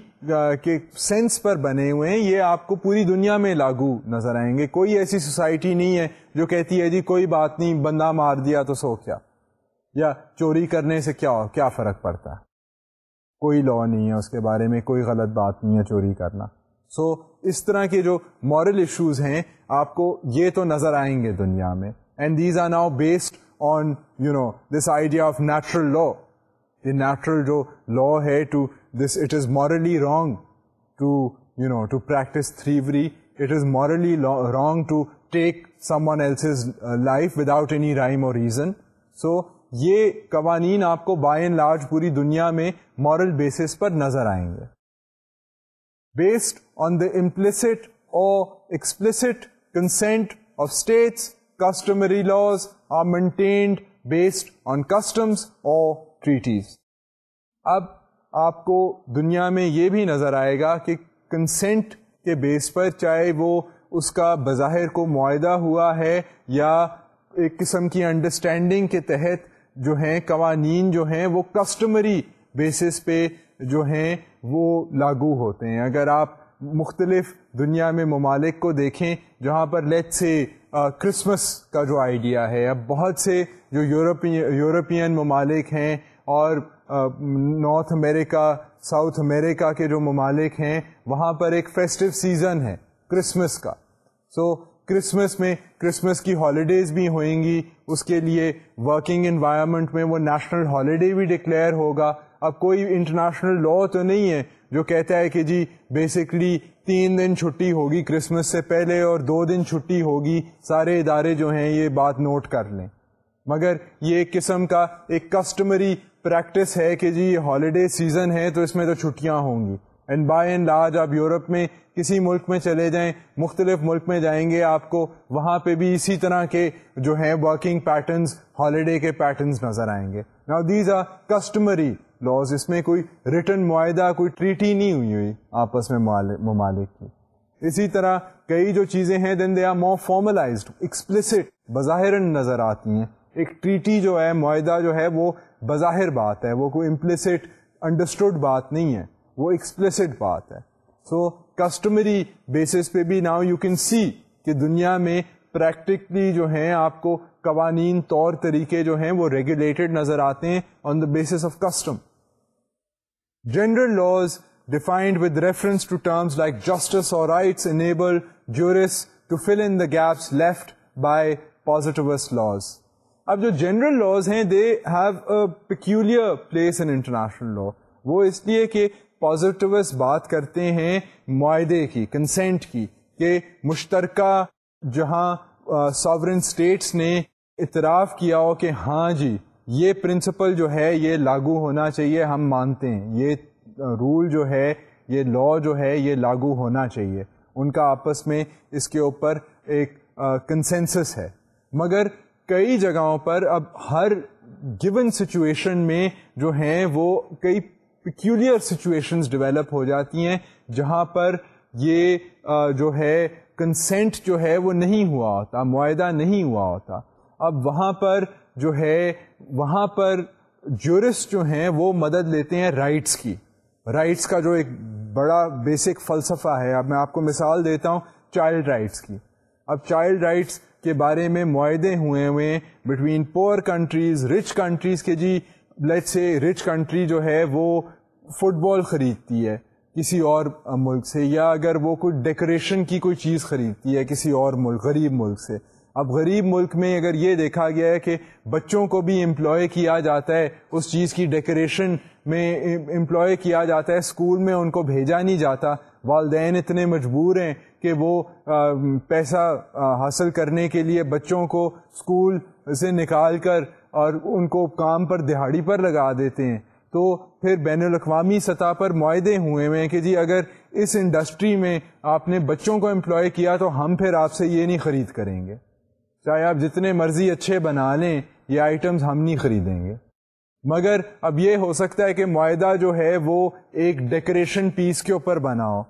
کے سینس پر بنے ہوئے ہیں یہ آپ کو پوری دنیا میں لاگو نظر آئیں گے کوئی ایسی سوسائٹی نہیں ہے جو کہتی ہے جی کوئی بات نہیں بندہ مار دیا تو سو کیا یا چوری کرنے سے کیا ہو کیا فرق پڑتا ہے کوئی لا نہیں ہے اس کے بارے میں کوئی غلط بات نہیں ہے چوری کرنا سو so, اس طرح کے جو مورل ایشوز ہیں آپ کو یہ تو نظر آئیں گے دنیا میں and these are now based on you know this idea of natural law یہ نیچرل جو لا ہے to this it is morally wrong to you know to practise thievery it is morally wrong to take someone else's life without any rhyme اور reason so یہ قوانین آپ کو by and large پوری دنیا میں مورل بیسس پر نظر آئیں گے بیسڈ آن دا امپلسٹ اور laws are maintained based on customs اور ٹریٹیز اب آپ کو دنیا میں یہ بھی نظر آئے گا کہ کنسینٹ کے بیس پر چاہے وہ اس کا بظاہر کو معاہدہ ہوا ہے یا ایک قسم کی انڈرسٹینڈنگ کے تحت جو ہیں قوانین جو ہیں وہ کسٹمری بیسس پہ جو ہیں وہ لاگو ہوتے ہیں اگر آپ مختلف دنیا میں ممالک کو دیکھیں جہاں پر لیٹ سے کرسمس کا جو آئیڈیا ہے اب بہت سے جو یورپی یورپین ممالک ہیں اور نارتھ امیریکا ساؤتھ امیریکا کے جو ممالک ہیں وہاں پر ایک فیسٹو سیزن ہے کرسمس کا سو کرسمس میں کرسمس کی ہالیڈیز بھی ہوئیں گی اس کے لیے ورکنگ انوائرمنٹ میں وہ نیشنل ہالیڈے بھی ڈکلیئر ہوگا اب کوئی انٹرنیشنل لا تو نہیں ہے جو کہتا ہے کہ جی بیسکلی تین دن چھٹی ہوگی کرسمس سے پہلے اور دو دن چھٹی ہوگی سارے ادارے جو ہیں یہ بات نوٹ کر لیں مگر یہ ایک قسم کا ایک کسٹمری پریکٹس ہے کہ جی ہالیڈے سیزن ہے تو اس میں تو چھٹیاں ہوں گی اینڈ بائی اینڈ لارج آپ یورپ میں کسی ملک میں چلے جائیں مختلف ملک میں جائیں گے آپ کو وہاں پہ بھی اسی طرح کے جو ہیں ورکنگ پیٹرنس ہالیڈے کے پیٹرنس نظر آئیں گے نا دیز آر کسٹمری لاز اس میں کوئی ریٹرن معاہدہ کوئی ٹریٹی نہیں ہوئی ہوئی آپس میں ممالک کی اسی طرح کئی جو چیزیں ہیں then they are more formalised explicit بظاہر نظر آتی ہیں ایک ٹریٹی جو ہے معاہدہ جو ہے وہ بظاہر بات ہے وہ کوئی امپلسٹ انڈرسٹوڈ بات نہیں ہے وہ ایکسپلسڈ بات ہے سو کسٹمری بیسس پہ بھی ناؤ یو کین سی کہ دنیا میں پریکٹیکلی جو ہیں آپ کو قوانین طور طریقے جو ہیں وہ ریگولیٹڈ نظر آتے ہیں on the basis of custom general laws defined with reference to terms like justice اور rights enable jurors to fill in the gaps left by positives laws اب جو جنرل لاز ہیں they have a peculiar place in international law وہ اس لیے کہ positives بات کرتے ہیں معاہدے کی کنسینٹ کی کہ مشترکہ جہاں ساورن اسٹیٹس نے اعتراف کیا ہو کہ ہاں جی یہ پرنسپل جو ہے یہ لاگو ہونا چاہیے ہم مانتے ہیں یہ رول جو ہے یہ لا جو ہے یہ لاگو ہونا چاہیے ان کا آپس میں اس کے اوپر ایک کنسنسس ہے مگر کئی جگہوں پر اب ہر گون سچویشن میں جو ہیں وہ کئی پیکیولر سچویشنس ڈیولپ ہو جاتی ہیں جہاں پر یہ جو ہے کنسینٹ جو ہے وہ نہیں ہوا ہوتا معاہدہ نہیں ہوا ہوتا اب وہاں پر جو ہے وہاں پر جورسٹ جو ہیں وہ مدد لیتے ہیں رائٹس کی رائٹس کا جو ایک بڑا بیسک فلسفہ ہے اب میں آپ کو مثال دیتا ہوں چائلڈ رائٹس کی اب چائلڈ رائٹس کے بارے میں معاہدے ہوئے ہوئے between poor countries rich countries کے جی لیٹ سے رچ کنٹری جو ہے وہ فٹ بال خریدتی ہے کسی اور ملک سے یا اگر وہ کوئی ڈیکوریشن کی کوئی چیز خریدتی ہے کسی اور ملک غریب ملک سے اب غریب ملک میں اگر یہ دیکھا گیا ہے کہ بچوں کو بھی امپلائے کیا جاتا ہے اس چیز کی ڈیکوریشن میں امپلائے کیا جاتا ہے اسکول میں ان کو بھیجا نہیں جاتا والدین اتنے مجبور ہیں کہ وہ پیسہ حاصل کرنے کے لیے بچوں کو اسکول سے نکال کر اور ان کو کام پر دہاڑی پر لگا دیتے ہیں تو پھر بین الاقوامی سطح پر معاہدے ہوئے ہوئے ہیں کہ جی اگر اس انڈسٹری میں آپ نے بچوں کو امپلائے کیا تو ہم پھر آپ سے یہ نہیں خرید کریں گے چاہے آپ جتنے مرضی اچھے بنا لیں یہ آئٹمز ہم نہیں خریدیں گے مگر اب یہ ہو سکتا ہے کہ معاہدہ جو ہے وہ ایک ڈیکوریشن پیس کے اوپر بناؤ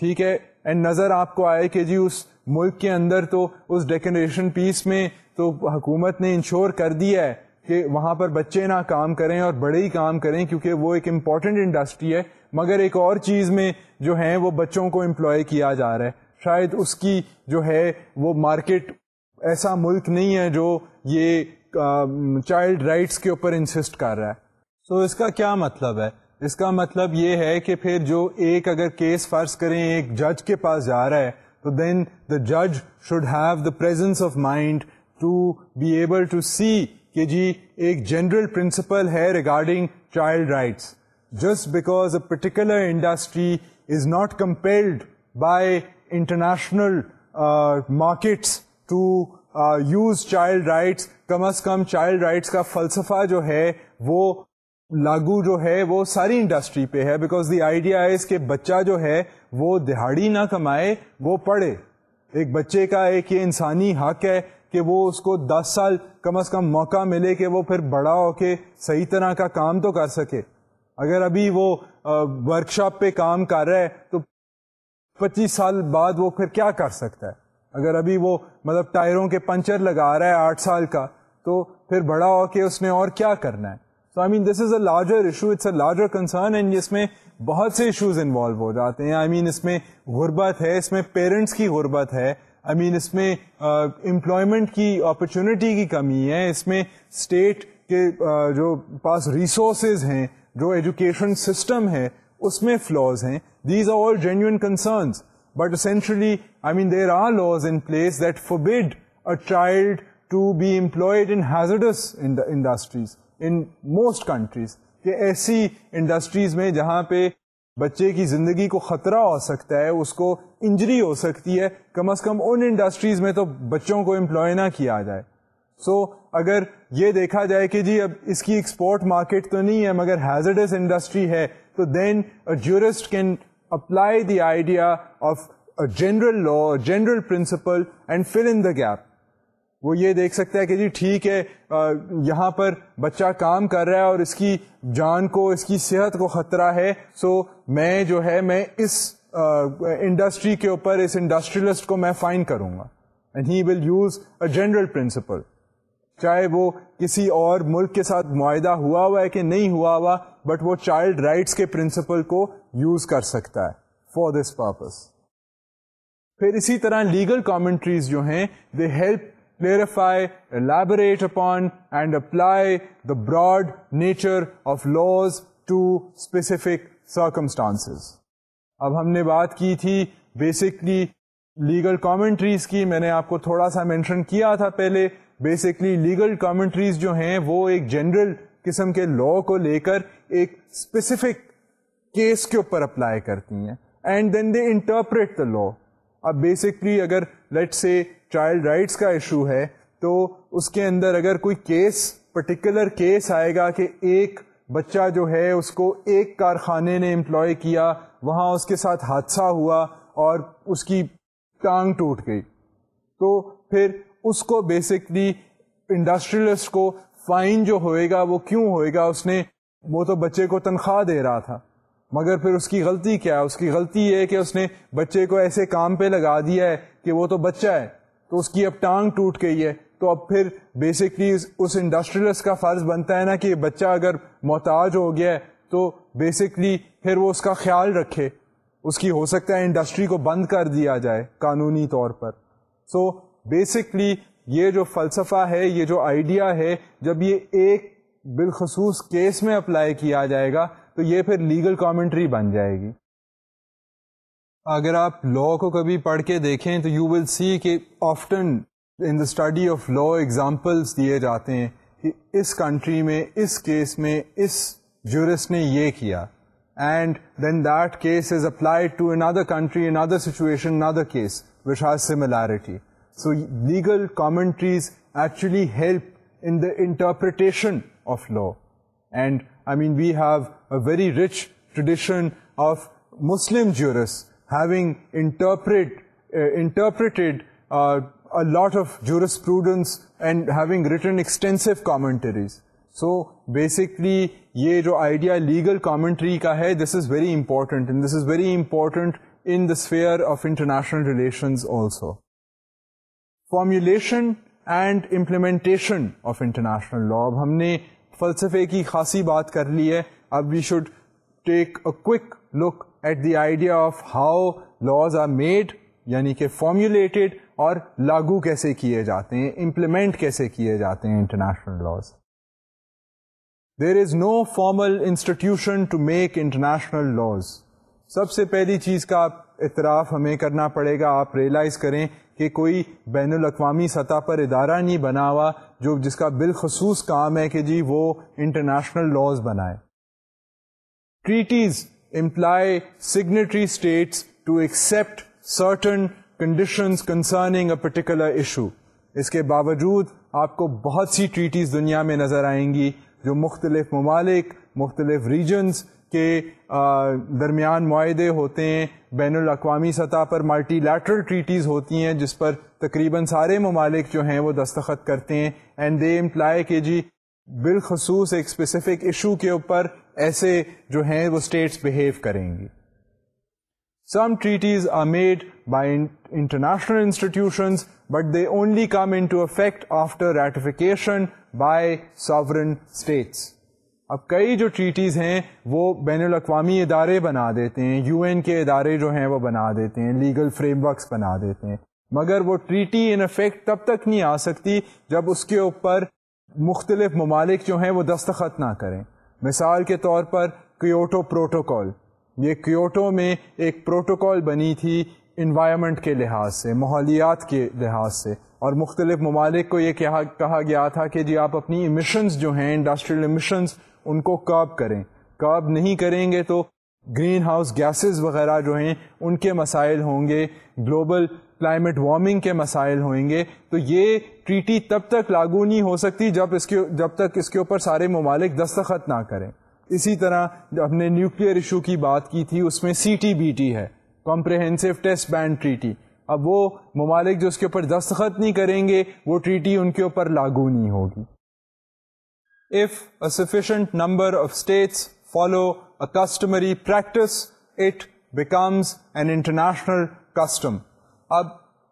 ٹھیک ہے اینڈ نظر آپ کو آئے کہ جی اس ملک کے اندر تو اس ڈیکوریشن پیس میں تو حکومت نے انشور کر دیا ہے کہ وہاں پر بچے نہ کام کریں اور بڑے ہی کام کریں کیونکہ وہ ایک امپورٹنٹ انڈسٹری ہے مگر ایک اور چیز میں جو ہیں وہ بچوں کو امپلائی کیا جا رہا ہے شاید اس کی جو ہے وہ مارکیٹ ایسا ملک نہیں ہے جو یہ چائلڈ رائٹس کے اوپر انسسٹ کر رہا ہے سو اس کا کیا مطلب ہے اس کا مطلب یہ ہے کہ پھر جو ایک اگر کیس فرض کریں ایک جج کے پاس جا رہا ہے تو دین دا جج should have the presence of mind to be able to see کہ جی ایک جنرل پرنسپل ہے regarding child rights just because a particular industry is not compelled by international markets to use child rights کم از کم child rights کا فلسفہ جو ہے وہ لاگو جو ہے وہ ساری انڈسٹری پہ ہے بیکاز دی آئیڈیا اس کہ بچہ جو ہے وہ دہاڑی نہ کمائے وہ پڑھے ایک بچے کا ایک یہ انسانی حق ہے کہ وہ اس کو دس سال کم از کم موقع ملے کہ وہ پھر بڑا ہو کے صحیح طرح کا کام تو کر سکے اگر ابھی وہ ورک شاپ پہ کام کر رہا ہے تو پچیس سال بعد وہ پھر کیا کر سکتا ہے اگر ابھی وہ مطلب ٹائروں کے پنچر لگا رہا ہے آٹھ سال کا تو پھر بڑا ہو کے اس نے اور کیا کرنا ہے so I mean this is a larger issue it's a larger concern and جس میں بہت سے ایشوز انوالو ہو جاتے ہیں آئی I مین mean, اس میں غربت ہے اس میں پیرنٹس کی غربت ہے آئی I مین mean, اس میں امپلائمنٹ uh, کی اپرچونیٹی کی کمی ہے اس میں اسٹیٹ کے uh, جو پاس ریسورسز ہیں جو ایجوکیشن سسٹم ہے اس میں فلاز ہیں these are all genuine concerns but mean, I mean there are laws in place that child a child to be hazardous in the industries in most countries کہ ایسی industries میں جہاں پہ بچے کی زندگی کو خطرہ ہو سکتا ہے اس کو انجری ہو سکتی ہے کم از کم ان انڈسٹریز میں تو بچوں کو امپلوائے نہ کیا جائے سو so, اگر یہ دیکھا جائے کہ جی اب اس کی ایکسپورٹ مارکیٹ تو نہیں ہے مگر ہیزڈس انڈسٹری ہے تو then a can apply the idea of a general law, a general principle and fill in the gap. وہ یہ دیکھ سکتا ہے کہ جی ٹھیک ہے یہاں پر بچہ کام کر رہا ہے اور اس کی جان کو اس کی صحت کو خطرہ ہے سو میں جو ہے میں اس انڈسٹری کے اوپر اس انڈسٹریلسٹ کو میں فائن کروں گا and he will use a general principle چاہے وہ کسی اور ملک کے ساتھ معاہدہ ہوا ہوا ہے کہ نہیں ہوا ہوا بٹ وہ چائلڈ رائٹس کے پرنسپل کو یوز کر سکتا ہے فار دس پرپز پھر اسی طرح لیگل کامنٹریز جو ہیں they help clarify elaborate upon and apply the broad nature of laws to specific circumstances اب ہم نے بات کی تھی بیسکلی لیگل کامنٹریز کی میں نے آپ کو تھوڑا سا مینشن کیا تھا پہلے بیسکلی لیگل کامنٹریز جو ہیں وہ ایک جنرل قسم کے لا کو لے کر ایک اسپیسیفک کیس کے اوپر اپلائی کرتی ہیں and then they interpret the لا اب بیسکلی اگر لیٹ سے چائلڈ رائٹس کا ایشو ہے تو اس کے اندر اگر کوئی کیس پرٹیکولر کیس آئے گا کہ ایک بچہ جو ہے اس کو ایک کارخانے نے امپلوائے کیا وہاں اس کے ساتھ حادثہ ہوا اور اس کی ٹانگ ٹوٹ گئی تو پھر اس کو بیسکلی انڈسٹریلسٹ کو فائن جو ہوئے گا وہ کیوں ہوئے گا اس نے وہ تو بچے کو تنخواہ دے رہا تھا مگر پھر اس کی غلطی کیا ہے اس کی غلطی یہ ہے کہ اس نے بچے کو ایسے کام پہ لگا دیا ہے کہ وہ تو بچہ ہے تو اس کی اب ٹانگ ٹوٹ گئی ہے تو اب پھر بیسکلی اس انڈسٹریلسٹ کا فرض بنتا ہے نا کہ بچہ اگر محتاج ہو گیا ہے تو بیسکلی پھر وہ اس کا خیال رکھے اس کی ہو سکتا ہے انڈسٹری کو بند کر دیا جائے قانونی طور پر سو بیسکلی یہ جو فلسفہ ہے یہ جو آئیڈیا ہے جب یہ ایک بالخصوص کیس میں اپلائی کیا جائے گا تو یہ پھر لیگل کامنٹری بن جائے گی اگر آپ لا کو کبھی پڑھ کے دیکھیں تو یو ول سی کہ often in the study of law examples دیے جاتے ہیں کہ اس کنٹری میں اس کیس میں اس جورس نے یہ کیا and then that case is applied to another country, another situation, another case, which has similarity. So legal commentaries actually help in the interpretation of law. And I mean, we have a very rich tradition of Muslim jurists having uh, interpreted uh, a lot of jurisprudence and having written extensive commentaries. So basically یہ جو idea legal commentary کا ہے this is very important this is very important in the sphere of international relations also formulation and implementation of international law اب ہم نے فلسفے کی خاصی بات کر لی ہے اب we should take a quick look at the idea of how laws are made یعنی کہ فارمولیٹڈ اور لاگو کیسے کیے جاتے ہیں امپلیمنٹ کیسے کیے جاتے ہیں international laws there is no formal institution to make international laws سب سے پہلی چیز کا اعتراف ہمیں کرنا پڑے گا آپ ریئلائز کریں کہ کوئی بین الاقوامی سطح پر ادارہ نہیں بنا ہوا جو جس کا بالخصوص کام ہے کہ جی وہ انٹرنیشنل لاز بنائے treaties employ signatory states to accept certain conditions concerning a particular issue اس کے باوجود آپ کو بہت سی ٹریٹیز دنیا میں نظر آئیں گی جو مختلف ممالک مختلف ریجنز کے درمیان معاہدے ہوتے ہیں بین الاقوامی سطح پر ملٹی لیٹرل ٹریٹیز ہوتی ہیں جس پر تقریباً سارے ممالک جو ہیں وہ دستخط کرتے ہیں اینڈ دے امپلائی کہ جی بالخصوص ایک اسپیسیفک ایشو کے اوپر ایسے جو ہیں وہ اسٹیٹس بہیو کریں گی some treaties are made by international institutions but they only come in to effect after ratification by sovereign states اب کئی جو ٹریٹیز ہیں وہ بین الاقوامی ادارے بنا دیتے ہیں یو این کے ادارے جو ہیں وہ بنا دیتے ہیں لیگل فریم ورکس بنا دیتے ہیں مگر وہ ٹریٹی ان افیکٹ تب تک نہیں آ سکتی جب اس کے اوپر مختلف ممالک جو ہیں وہ دستخط نہ کریں مثال کے طور پر کیوٹو پروٹوکول یہ کیوٹو میں ایک پروٹوکول بنی تھی انوائرمنٹ کے لحاظ سے ماحولیات کے لحاظ سے اور مختلف ممالک کو یہ کہا, کہا گیا تھا کہ جی آپ اپنی امیشنز جو ہیں انڈسٹریل امیشنز ان کو کرب کریں کرب نہیں کریں گے تو گرین ہاؤس گیسز وغیرہ جو ہیں ان کے مسائل ہوں گے گلوبل کلائمیٹ وارمنگ کے مسائل ہوں گے تو یہ ٹریٹی تب تک لاگو نہیں ہو سکتی جب اس کے جب تک اس کے اوپر سارے ممالک دستخط نہ کریں اسی طرح جب نے نیوکلیئر ایشو کی بات کی تھی اس میں سی ٹی بی ٹی ہے کمپریہنسو ٹیسٹ بینڈ ٹریٹی اب وہ ممالک جو اس کے اوپر دستخط نہیں کریں گے وہ ٹریٹی ان کے اوپر لاگو نہیں ہوگی if a sufficient number of states follow a customary practice it becomes an international custom اب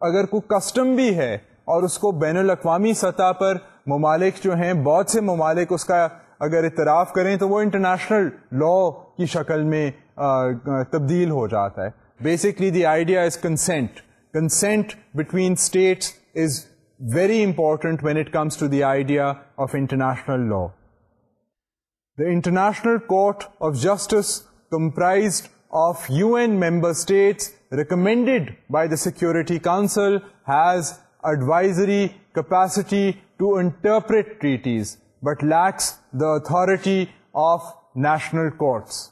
اگر کوئی کسٹم بھی ہے اور اس کو بین الاقوامی سطح پر ممالک جو ہیں بہت سے ممالک اس کا اگر اعتراف کریں تو وہ انٹرنیشنل لا کی شکل میں تبدیل ہو جاتا ہے Basically, the idea is consent. Consent between states is very important when it comes to the idea of international law. The International Court of Justice, comprised of UN member states recommended by the Security Council, has advisory capacity to interpret treaties, but lacks the authority of national courts.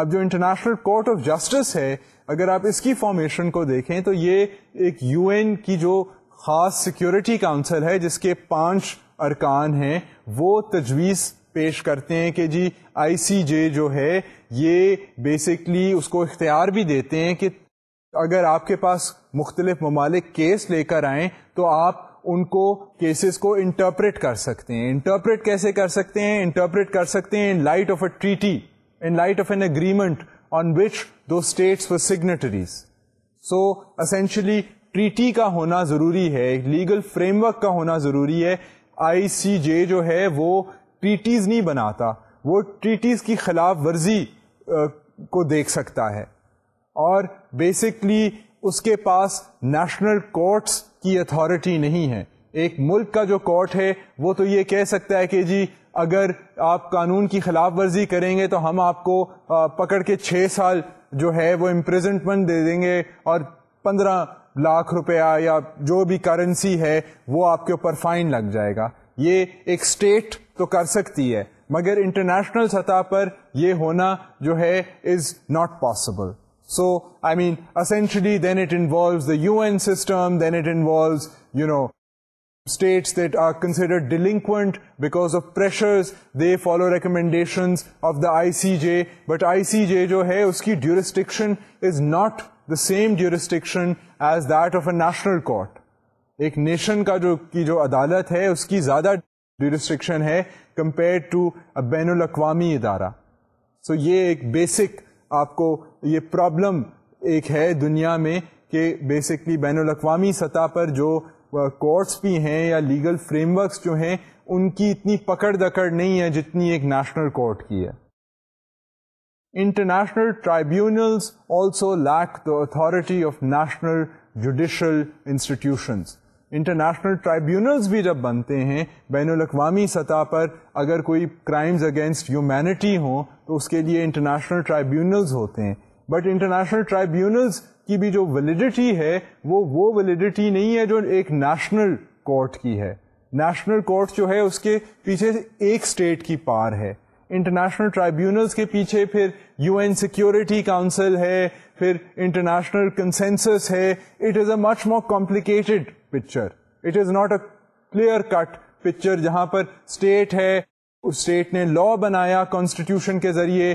اب جو international court of justice ہے اگر آپ اس کی formation کو دیکھیں تو یہ ایک یو این کی جو خاص سیکیورٹی کاؤنسل ہے جس کے پانچ ارکان ہیں وہ تجویز پیش کرتے ہیں کہ جی آئی سی جے جو ہے یہ بیسکلی اس کو اختیار بھی دیتے ہیں کہ اگر آپ کے پاس مختلف ممالک کیس لے کر آئیں تو آپ ان کو کیسز کو انٹرپریٹ کر سکتے ہیں انٹرپریٹ کیسے کر سکتے ہیں انٹرپریٹ کر سکتے ہیں in light of a treaty in light of an agreement on which do states for signatories so essentially treaty کا ہونا ضروری ہے لیگل فریم ورک کا ہونا ضروری ہے آئی سی جے جو ہے وہ ٹریٹیز نہیں بناتا وہ ٹریٹیز کی خلاف ورزی کو دیکھ سکتا ہے اور بیسکلی اس کے پاس نیشنل کورٹس کی اتھارٹی نہیں ہے ایک ملک کا جو کورٹ ہے وہ تو یہ کہہ سکتا ہے کہ جی اگر آپ قانون کی خلاف ورزی کریں گے تو ہم آپ کو پکڑ کے چھ سال جو ہے وہ امپریزنٹمنٹ دے دیں گے اور پندرہ لاکھ روپیہ یا جو بھی کرنسی ہے وہ آپ کے اوپر فائن لگ جائے گا یہ ایک اسٹیٹ تو کر سکتی ہے مگر انٹرنیشنل سطح پر یہ ہونا جو ہے is not possible so I mean essentially then it involves the U N system then it involves you know states that are consider delinquent because of pressures they follow recommendation I C J but I C J جو ہے اس کی jurisdiction is not the same jurisdiction as that of a national court ایک nation کا جو عدالت ہے اس کی زیادہ ڈیورسٹرکشن ہے کمپیئر بین الاقوامی ادارہ سو یہ ایک بیسک آپ کو یہ پرابلم ایک ہے دنیا میں کہ بیسکلی بین الاقوامی سطح پر جو کورٹس بھی ہیں یا لیگل فریم ورکس جو ہیں ان کی اتنی پکڑ دکڑ نہیں ہے جتنی ایک نیشنل کورٹ کی ہے international tribunals also lack the authority of national judicial institutions international tribunals بھی جب بنتے ہیں بین الاقوامی سطح پر اگر کوئی کرائمز اگینسٹ ہیومینٹی ہوں تو اس کے لیے انٹرنیشنل ٹرائیبیونلز ہوتے ہیں بٹ انٹرنیشنل ٹرائیبیونلز کی بھی جو ویلیڈیٹی ہے وہ وہ ویلیڈیٹی نہیں ہے جو ایک نیشنل کورٹ کی ہے نیشنل کورٹ جو ہے اس کے پیچھے ایک اسٹیٹ کی پار ہے انٹرنیشنل ٹرائبیونلس کے پیچھے پھر یو این سیکیورٹی کاؤنسل ہے پھر انٹرنیشنل کنسنسس ہے it is a much more complicated picture it is not a clear cut picture جہاں پر اسٹیٹ ہے اسٹیٹ نے لا بنایا کانسٹیٹیوشن کے ذریعے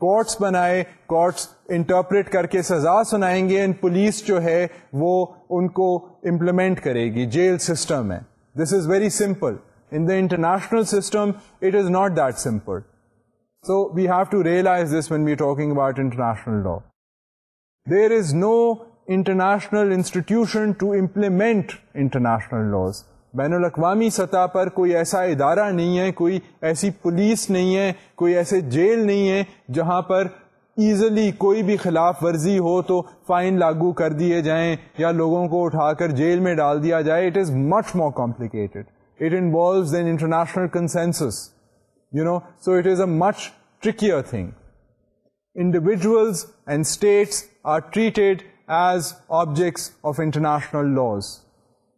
کورٹس بنائے کورٹس انٹرپریٹ کر کے سزا سنائیں گے اینڈ پولیس جو ہے وہ ان کو امپلیمنٹ کرے گی جیل سسٹم ہے this is very simple in the international system it is not that simple so we have to realise this when we talking about international law there is no international institution to implement international laws بین الاقوامی سطح پر کوئی ایسا ادارہ نہیں ہے کوئی ایسی police نہیں ہے کوئی ایسے جیل نہیں ہے جہاں پر ایزلی کوئی بھی خلاف ورزی ہو تو فائن لاگو کر دیے جائیں یا لوگوں کو اٹھا کر جیل میں ڈال دیا جائے it is much more complicated it involves an international consensus you know so it is a much trickier thing individuals and states are treated as objects of international laws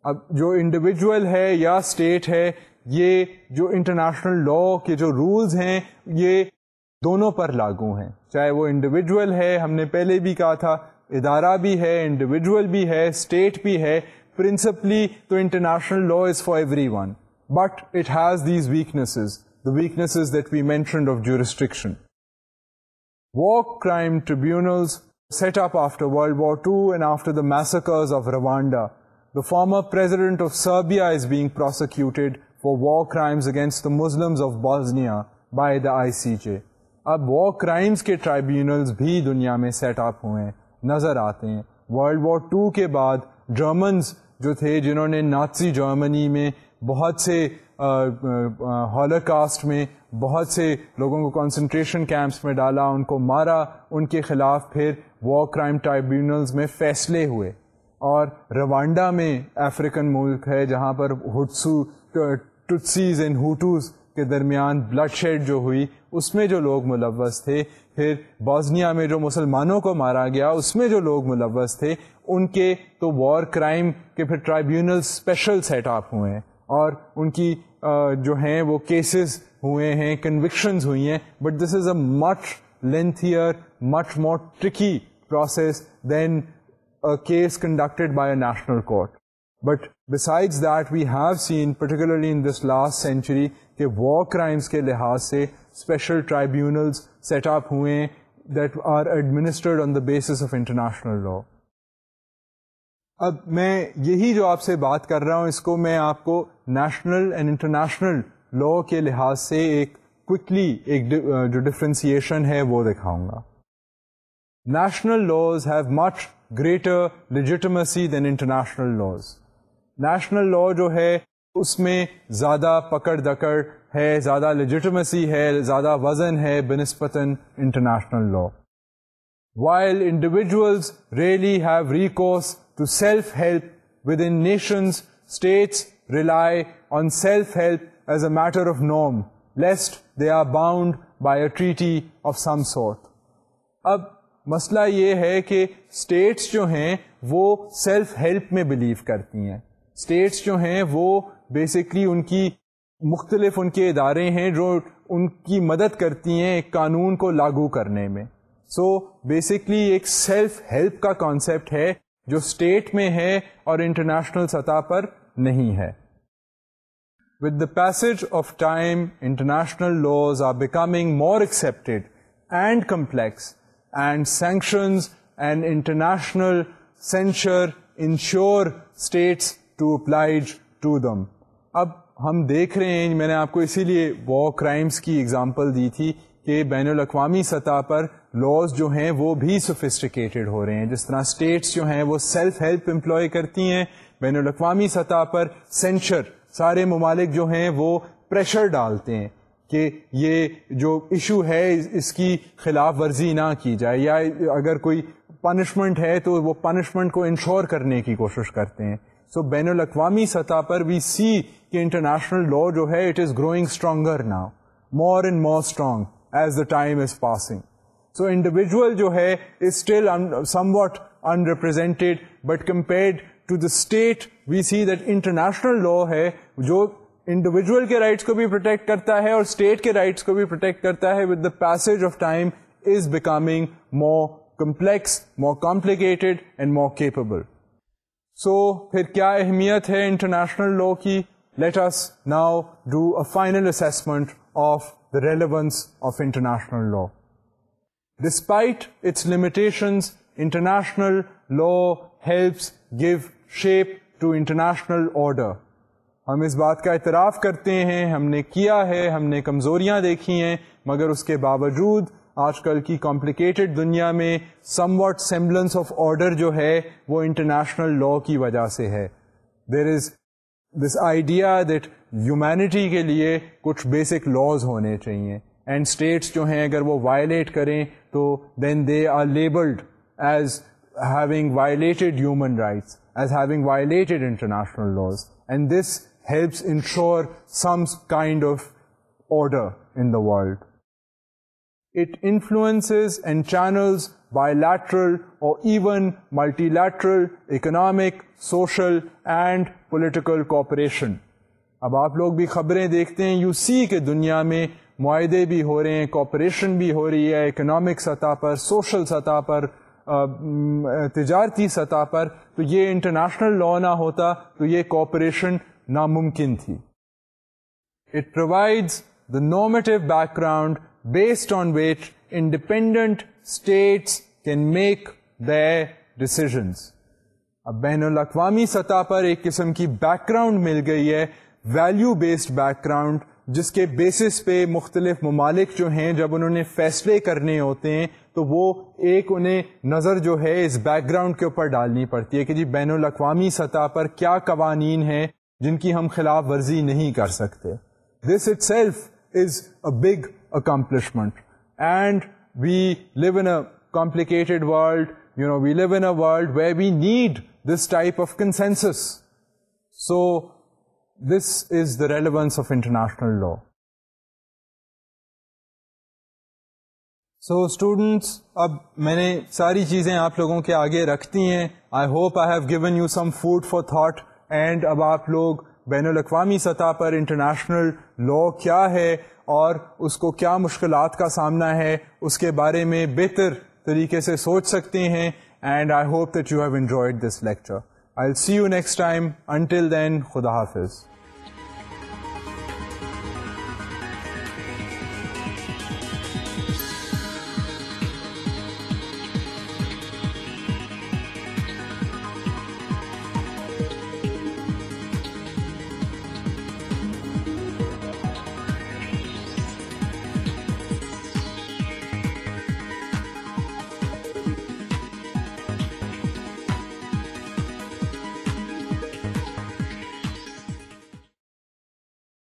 اب جو انڈیویجول ہے یا state ہے یہ جو international law کے جو rules ہیں یہ دونوں پر لاگو ہیں چاہے وہ انڈیویجول ہے ہم نے پہلے بھی کہا تھا ادارہ بھی ہے انڈیویجول بھی ہے اسٹیٹ بھی ہے پرنسپلی تو international law is for everyone but it has these weaknesses the weaknesses that we mentioned of restriction war crime tribunals set up after World War two and after the massacres of Rwanda the former president of of Serbia is being for for war crimes against Muslims Muslims of by by the I C J اب war كرائمز کے ٹرائبیونلز بھی دنیا میں set up ہوئے نظر آتے ہیں world war to کے بعد جرمنز جو تھے جنہوں نے ناتسی جرمنی میں بہت سے کاسٹ میں بہت سے لوگوں کو کنسنٹریشن کیمپس میں ڈالا ان کو مارا ان کے خلاف پھر وار کرائم ٹرائیبیونلز میں فیصلے ہوئے اور روانڈا میں افریقن ملک ہے جہاں پر ہوٹسو ٹڈسیز اینڈ ہوٹوز کے درمیان بلڈ شیڈ جو ہوئی اس میں جو لوگ ملوث تھے پھر بوزنیا میں جو مسلمانوں کو مارا گیا اس میں جو لوگ ملوث تھے ان کے تو وار کرائم کے پھر ٹرائیبیونل اسپیشل سیٹ اپ ہوئے ہیں اور ان کی جو ہیں وہ کیسز ہوئے ہیں کنوکشنز ہوئی ہیں but this is a much lengthier much more tricky process then case conducted by a national court but besides that we have seen particularly in this last century کہ وار کرائمس کے لحاظ سے special tribunals set up ہوئے that are administered on the basis of international law اب میں یہی جو آپ سے بات کر رہا ہوں اس کو میں آپ کو نیشنل اینڈ انٹرنیشنل لا کے لحاظ سے ایک کوکلی ایک جو ڈفرینسیشن ہے وہ دکھاؤں گا national laws have much greater legitimacy than international laws national law جو ہے اس میں زیادہ پکڑ دکڑ ہے زیادہ legitimacy ہے زیادہ وزن ہے بنسپتاً international international law while individuals really have recourse to self help within nations states rely on self help as a matter of they least they are bound by a treaty of some اب مسئلہ یہ ہے کہ status جو ہیں وہ self help میں blue کرتی ہیں اسٹیٹس جو ہیں وہ بیسکلی ان کی مختلف ان کے ادارے ہیں جو ان کی مدد کرتی ہیں ایک قانون کو لاگو کرنے میں سو بیسکلی ایک سیلف ہیلپ کا کانسیپٹ ہے جو اسٹیٹ میں ہے اور انٹرنیشنل سطح پر نہیں ہے with the passage of time international laws are becoming more accepted and complex and international censure ensure states to oblige to them اب ہم دیکھ رہے ہیں میں نے آپ کو اسی لیے وار کرائمس کی ایگزامپل دی تھی کہ بین الاقوامی سطح پر لاز جو ہیں وہ بھی سوفسٹیکیٹڈ ہو رہے ہیں جس طرح اسٹیٹس جو ہیں وہ سیلف ہیلپ امپلائی کرتی ہیں بین الاقوامی سطح پر سینشر سارے ممالک جو ہیں وہ پریشر ڈالتے ہیں کہ یہ جو ایشو ہے اس کی خلاف ورزی نہ کی جائے یا اگر کوئی پنشمنٹ ہے تو وہ پنشمنٹ کو انشور کرنے کی کوشش کرتے ہیں سو بین الاقوامی سطح پر وی سی کہ انٹرنیشنل لا جو ہے it is growing stronger now more and more strong as the time is passing so individual جو ہے is still somewhat unrepresented but compared to the state we see that international law ہے جو individual کے rights کو بھی protect کرتا ہے اور اسٹیٹ کے رائٹس کو بھی پروٹیکٹ کرتا ہے with the pace of time is becoming more complex more complicated and more capable so پھر کیا اہمیت ہے انٹرنیشنل لا کی let us now do a final assessment of the relevance of international law despite its limitations international law helps give shape to international order ہم اس بات کا اعتراف کرتے ہیں ہم نے کیا ہے ہم نے کمزوریاں دیکھی ہیں مگر اس کے باوجود آج کل کی کمپلیکیٹڈ دنیا میں somewhat semblance of order جو ہے وہ انٹرنیشنل لا کی وجہ سے ہے there is this idea that humanity کے لیے کچھ بیسک لاز ہونے چاہیے اینڈ اسٹیٹس جو ہیں اگر وہ وائلیٹ کریں تو then they are labelled as having violated human rights as having violated international laws and this helps ensure some kind of order in the world it influences and channels bilateral اور even multilateral economic social and political cooperation اب آپ لوگ بھی خبریں دیکھتے ہیں you سی کے دنیا میں معاہدے بھی ہو رہے ہیں کوپریشن بھی ہو رہی ہے اکنامک سطح پر سوشل سطح پر تجارتی سطح پر تو یہ انٹرنیشنل لا نہ ہوتا تو یہ کوپریشن ناممکن تھی it provides the normative background based on which independent states can make the decisions اب بین الاقوامی سطح پر ایک قسم کی بیک گراؤنڈ مل گئی ہے ویلیو بیسڈ بیک گراؤنڈ جس کے بیسس پہ مختلف ممالک جو ہیں جب انہوں نے فیصلے کرنے ہوتے ہیں تو وہ ایک انہیں نظر جو ہے اس بیک گراؤنڈ کے اوپر ڈالنی پڑتی ہے کہ جی بین الاقوامی سطح پر کیا قوانین ہیں جن کی ہم خلاف ورزی نہیں کر سکتے this itself is a big accomplishment and we live in complicated world you know we live in world way we need this type of consensus so this is the relevance of international law so students اب میں نے ساری چیزیں آپ لوگوں کے آگے رکھتی ہیں I hope I have given you some food for thought and اب آپ لوگ بین الاقوامی سطح پر انٹرنیشنل لا کیا ہے اور اس کو کیا مشکلات کا سامنا ہے اس کے بارے میں بہتر طریقے سے سوچ سکتے ہیں and I hope that you have enjoyed this lecture I see you next time until then خدا حافظ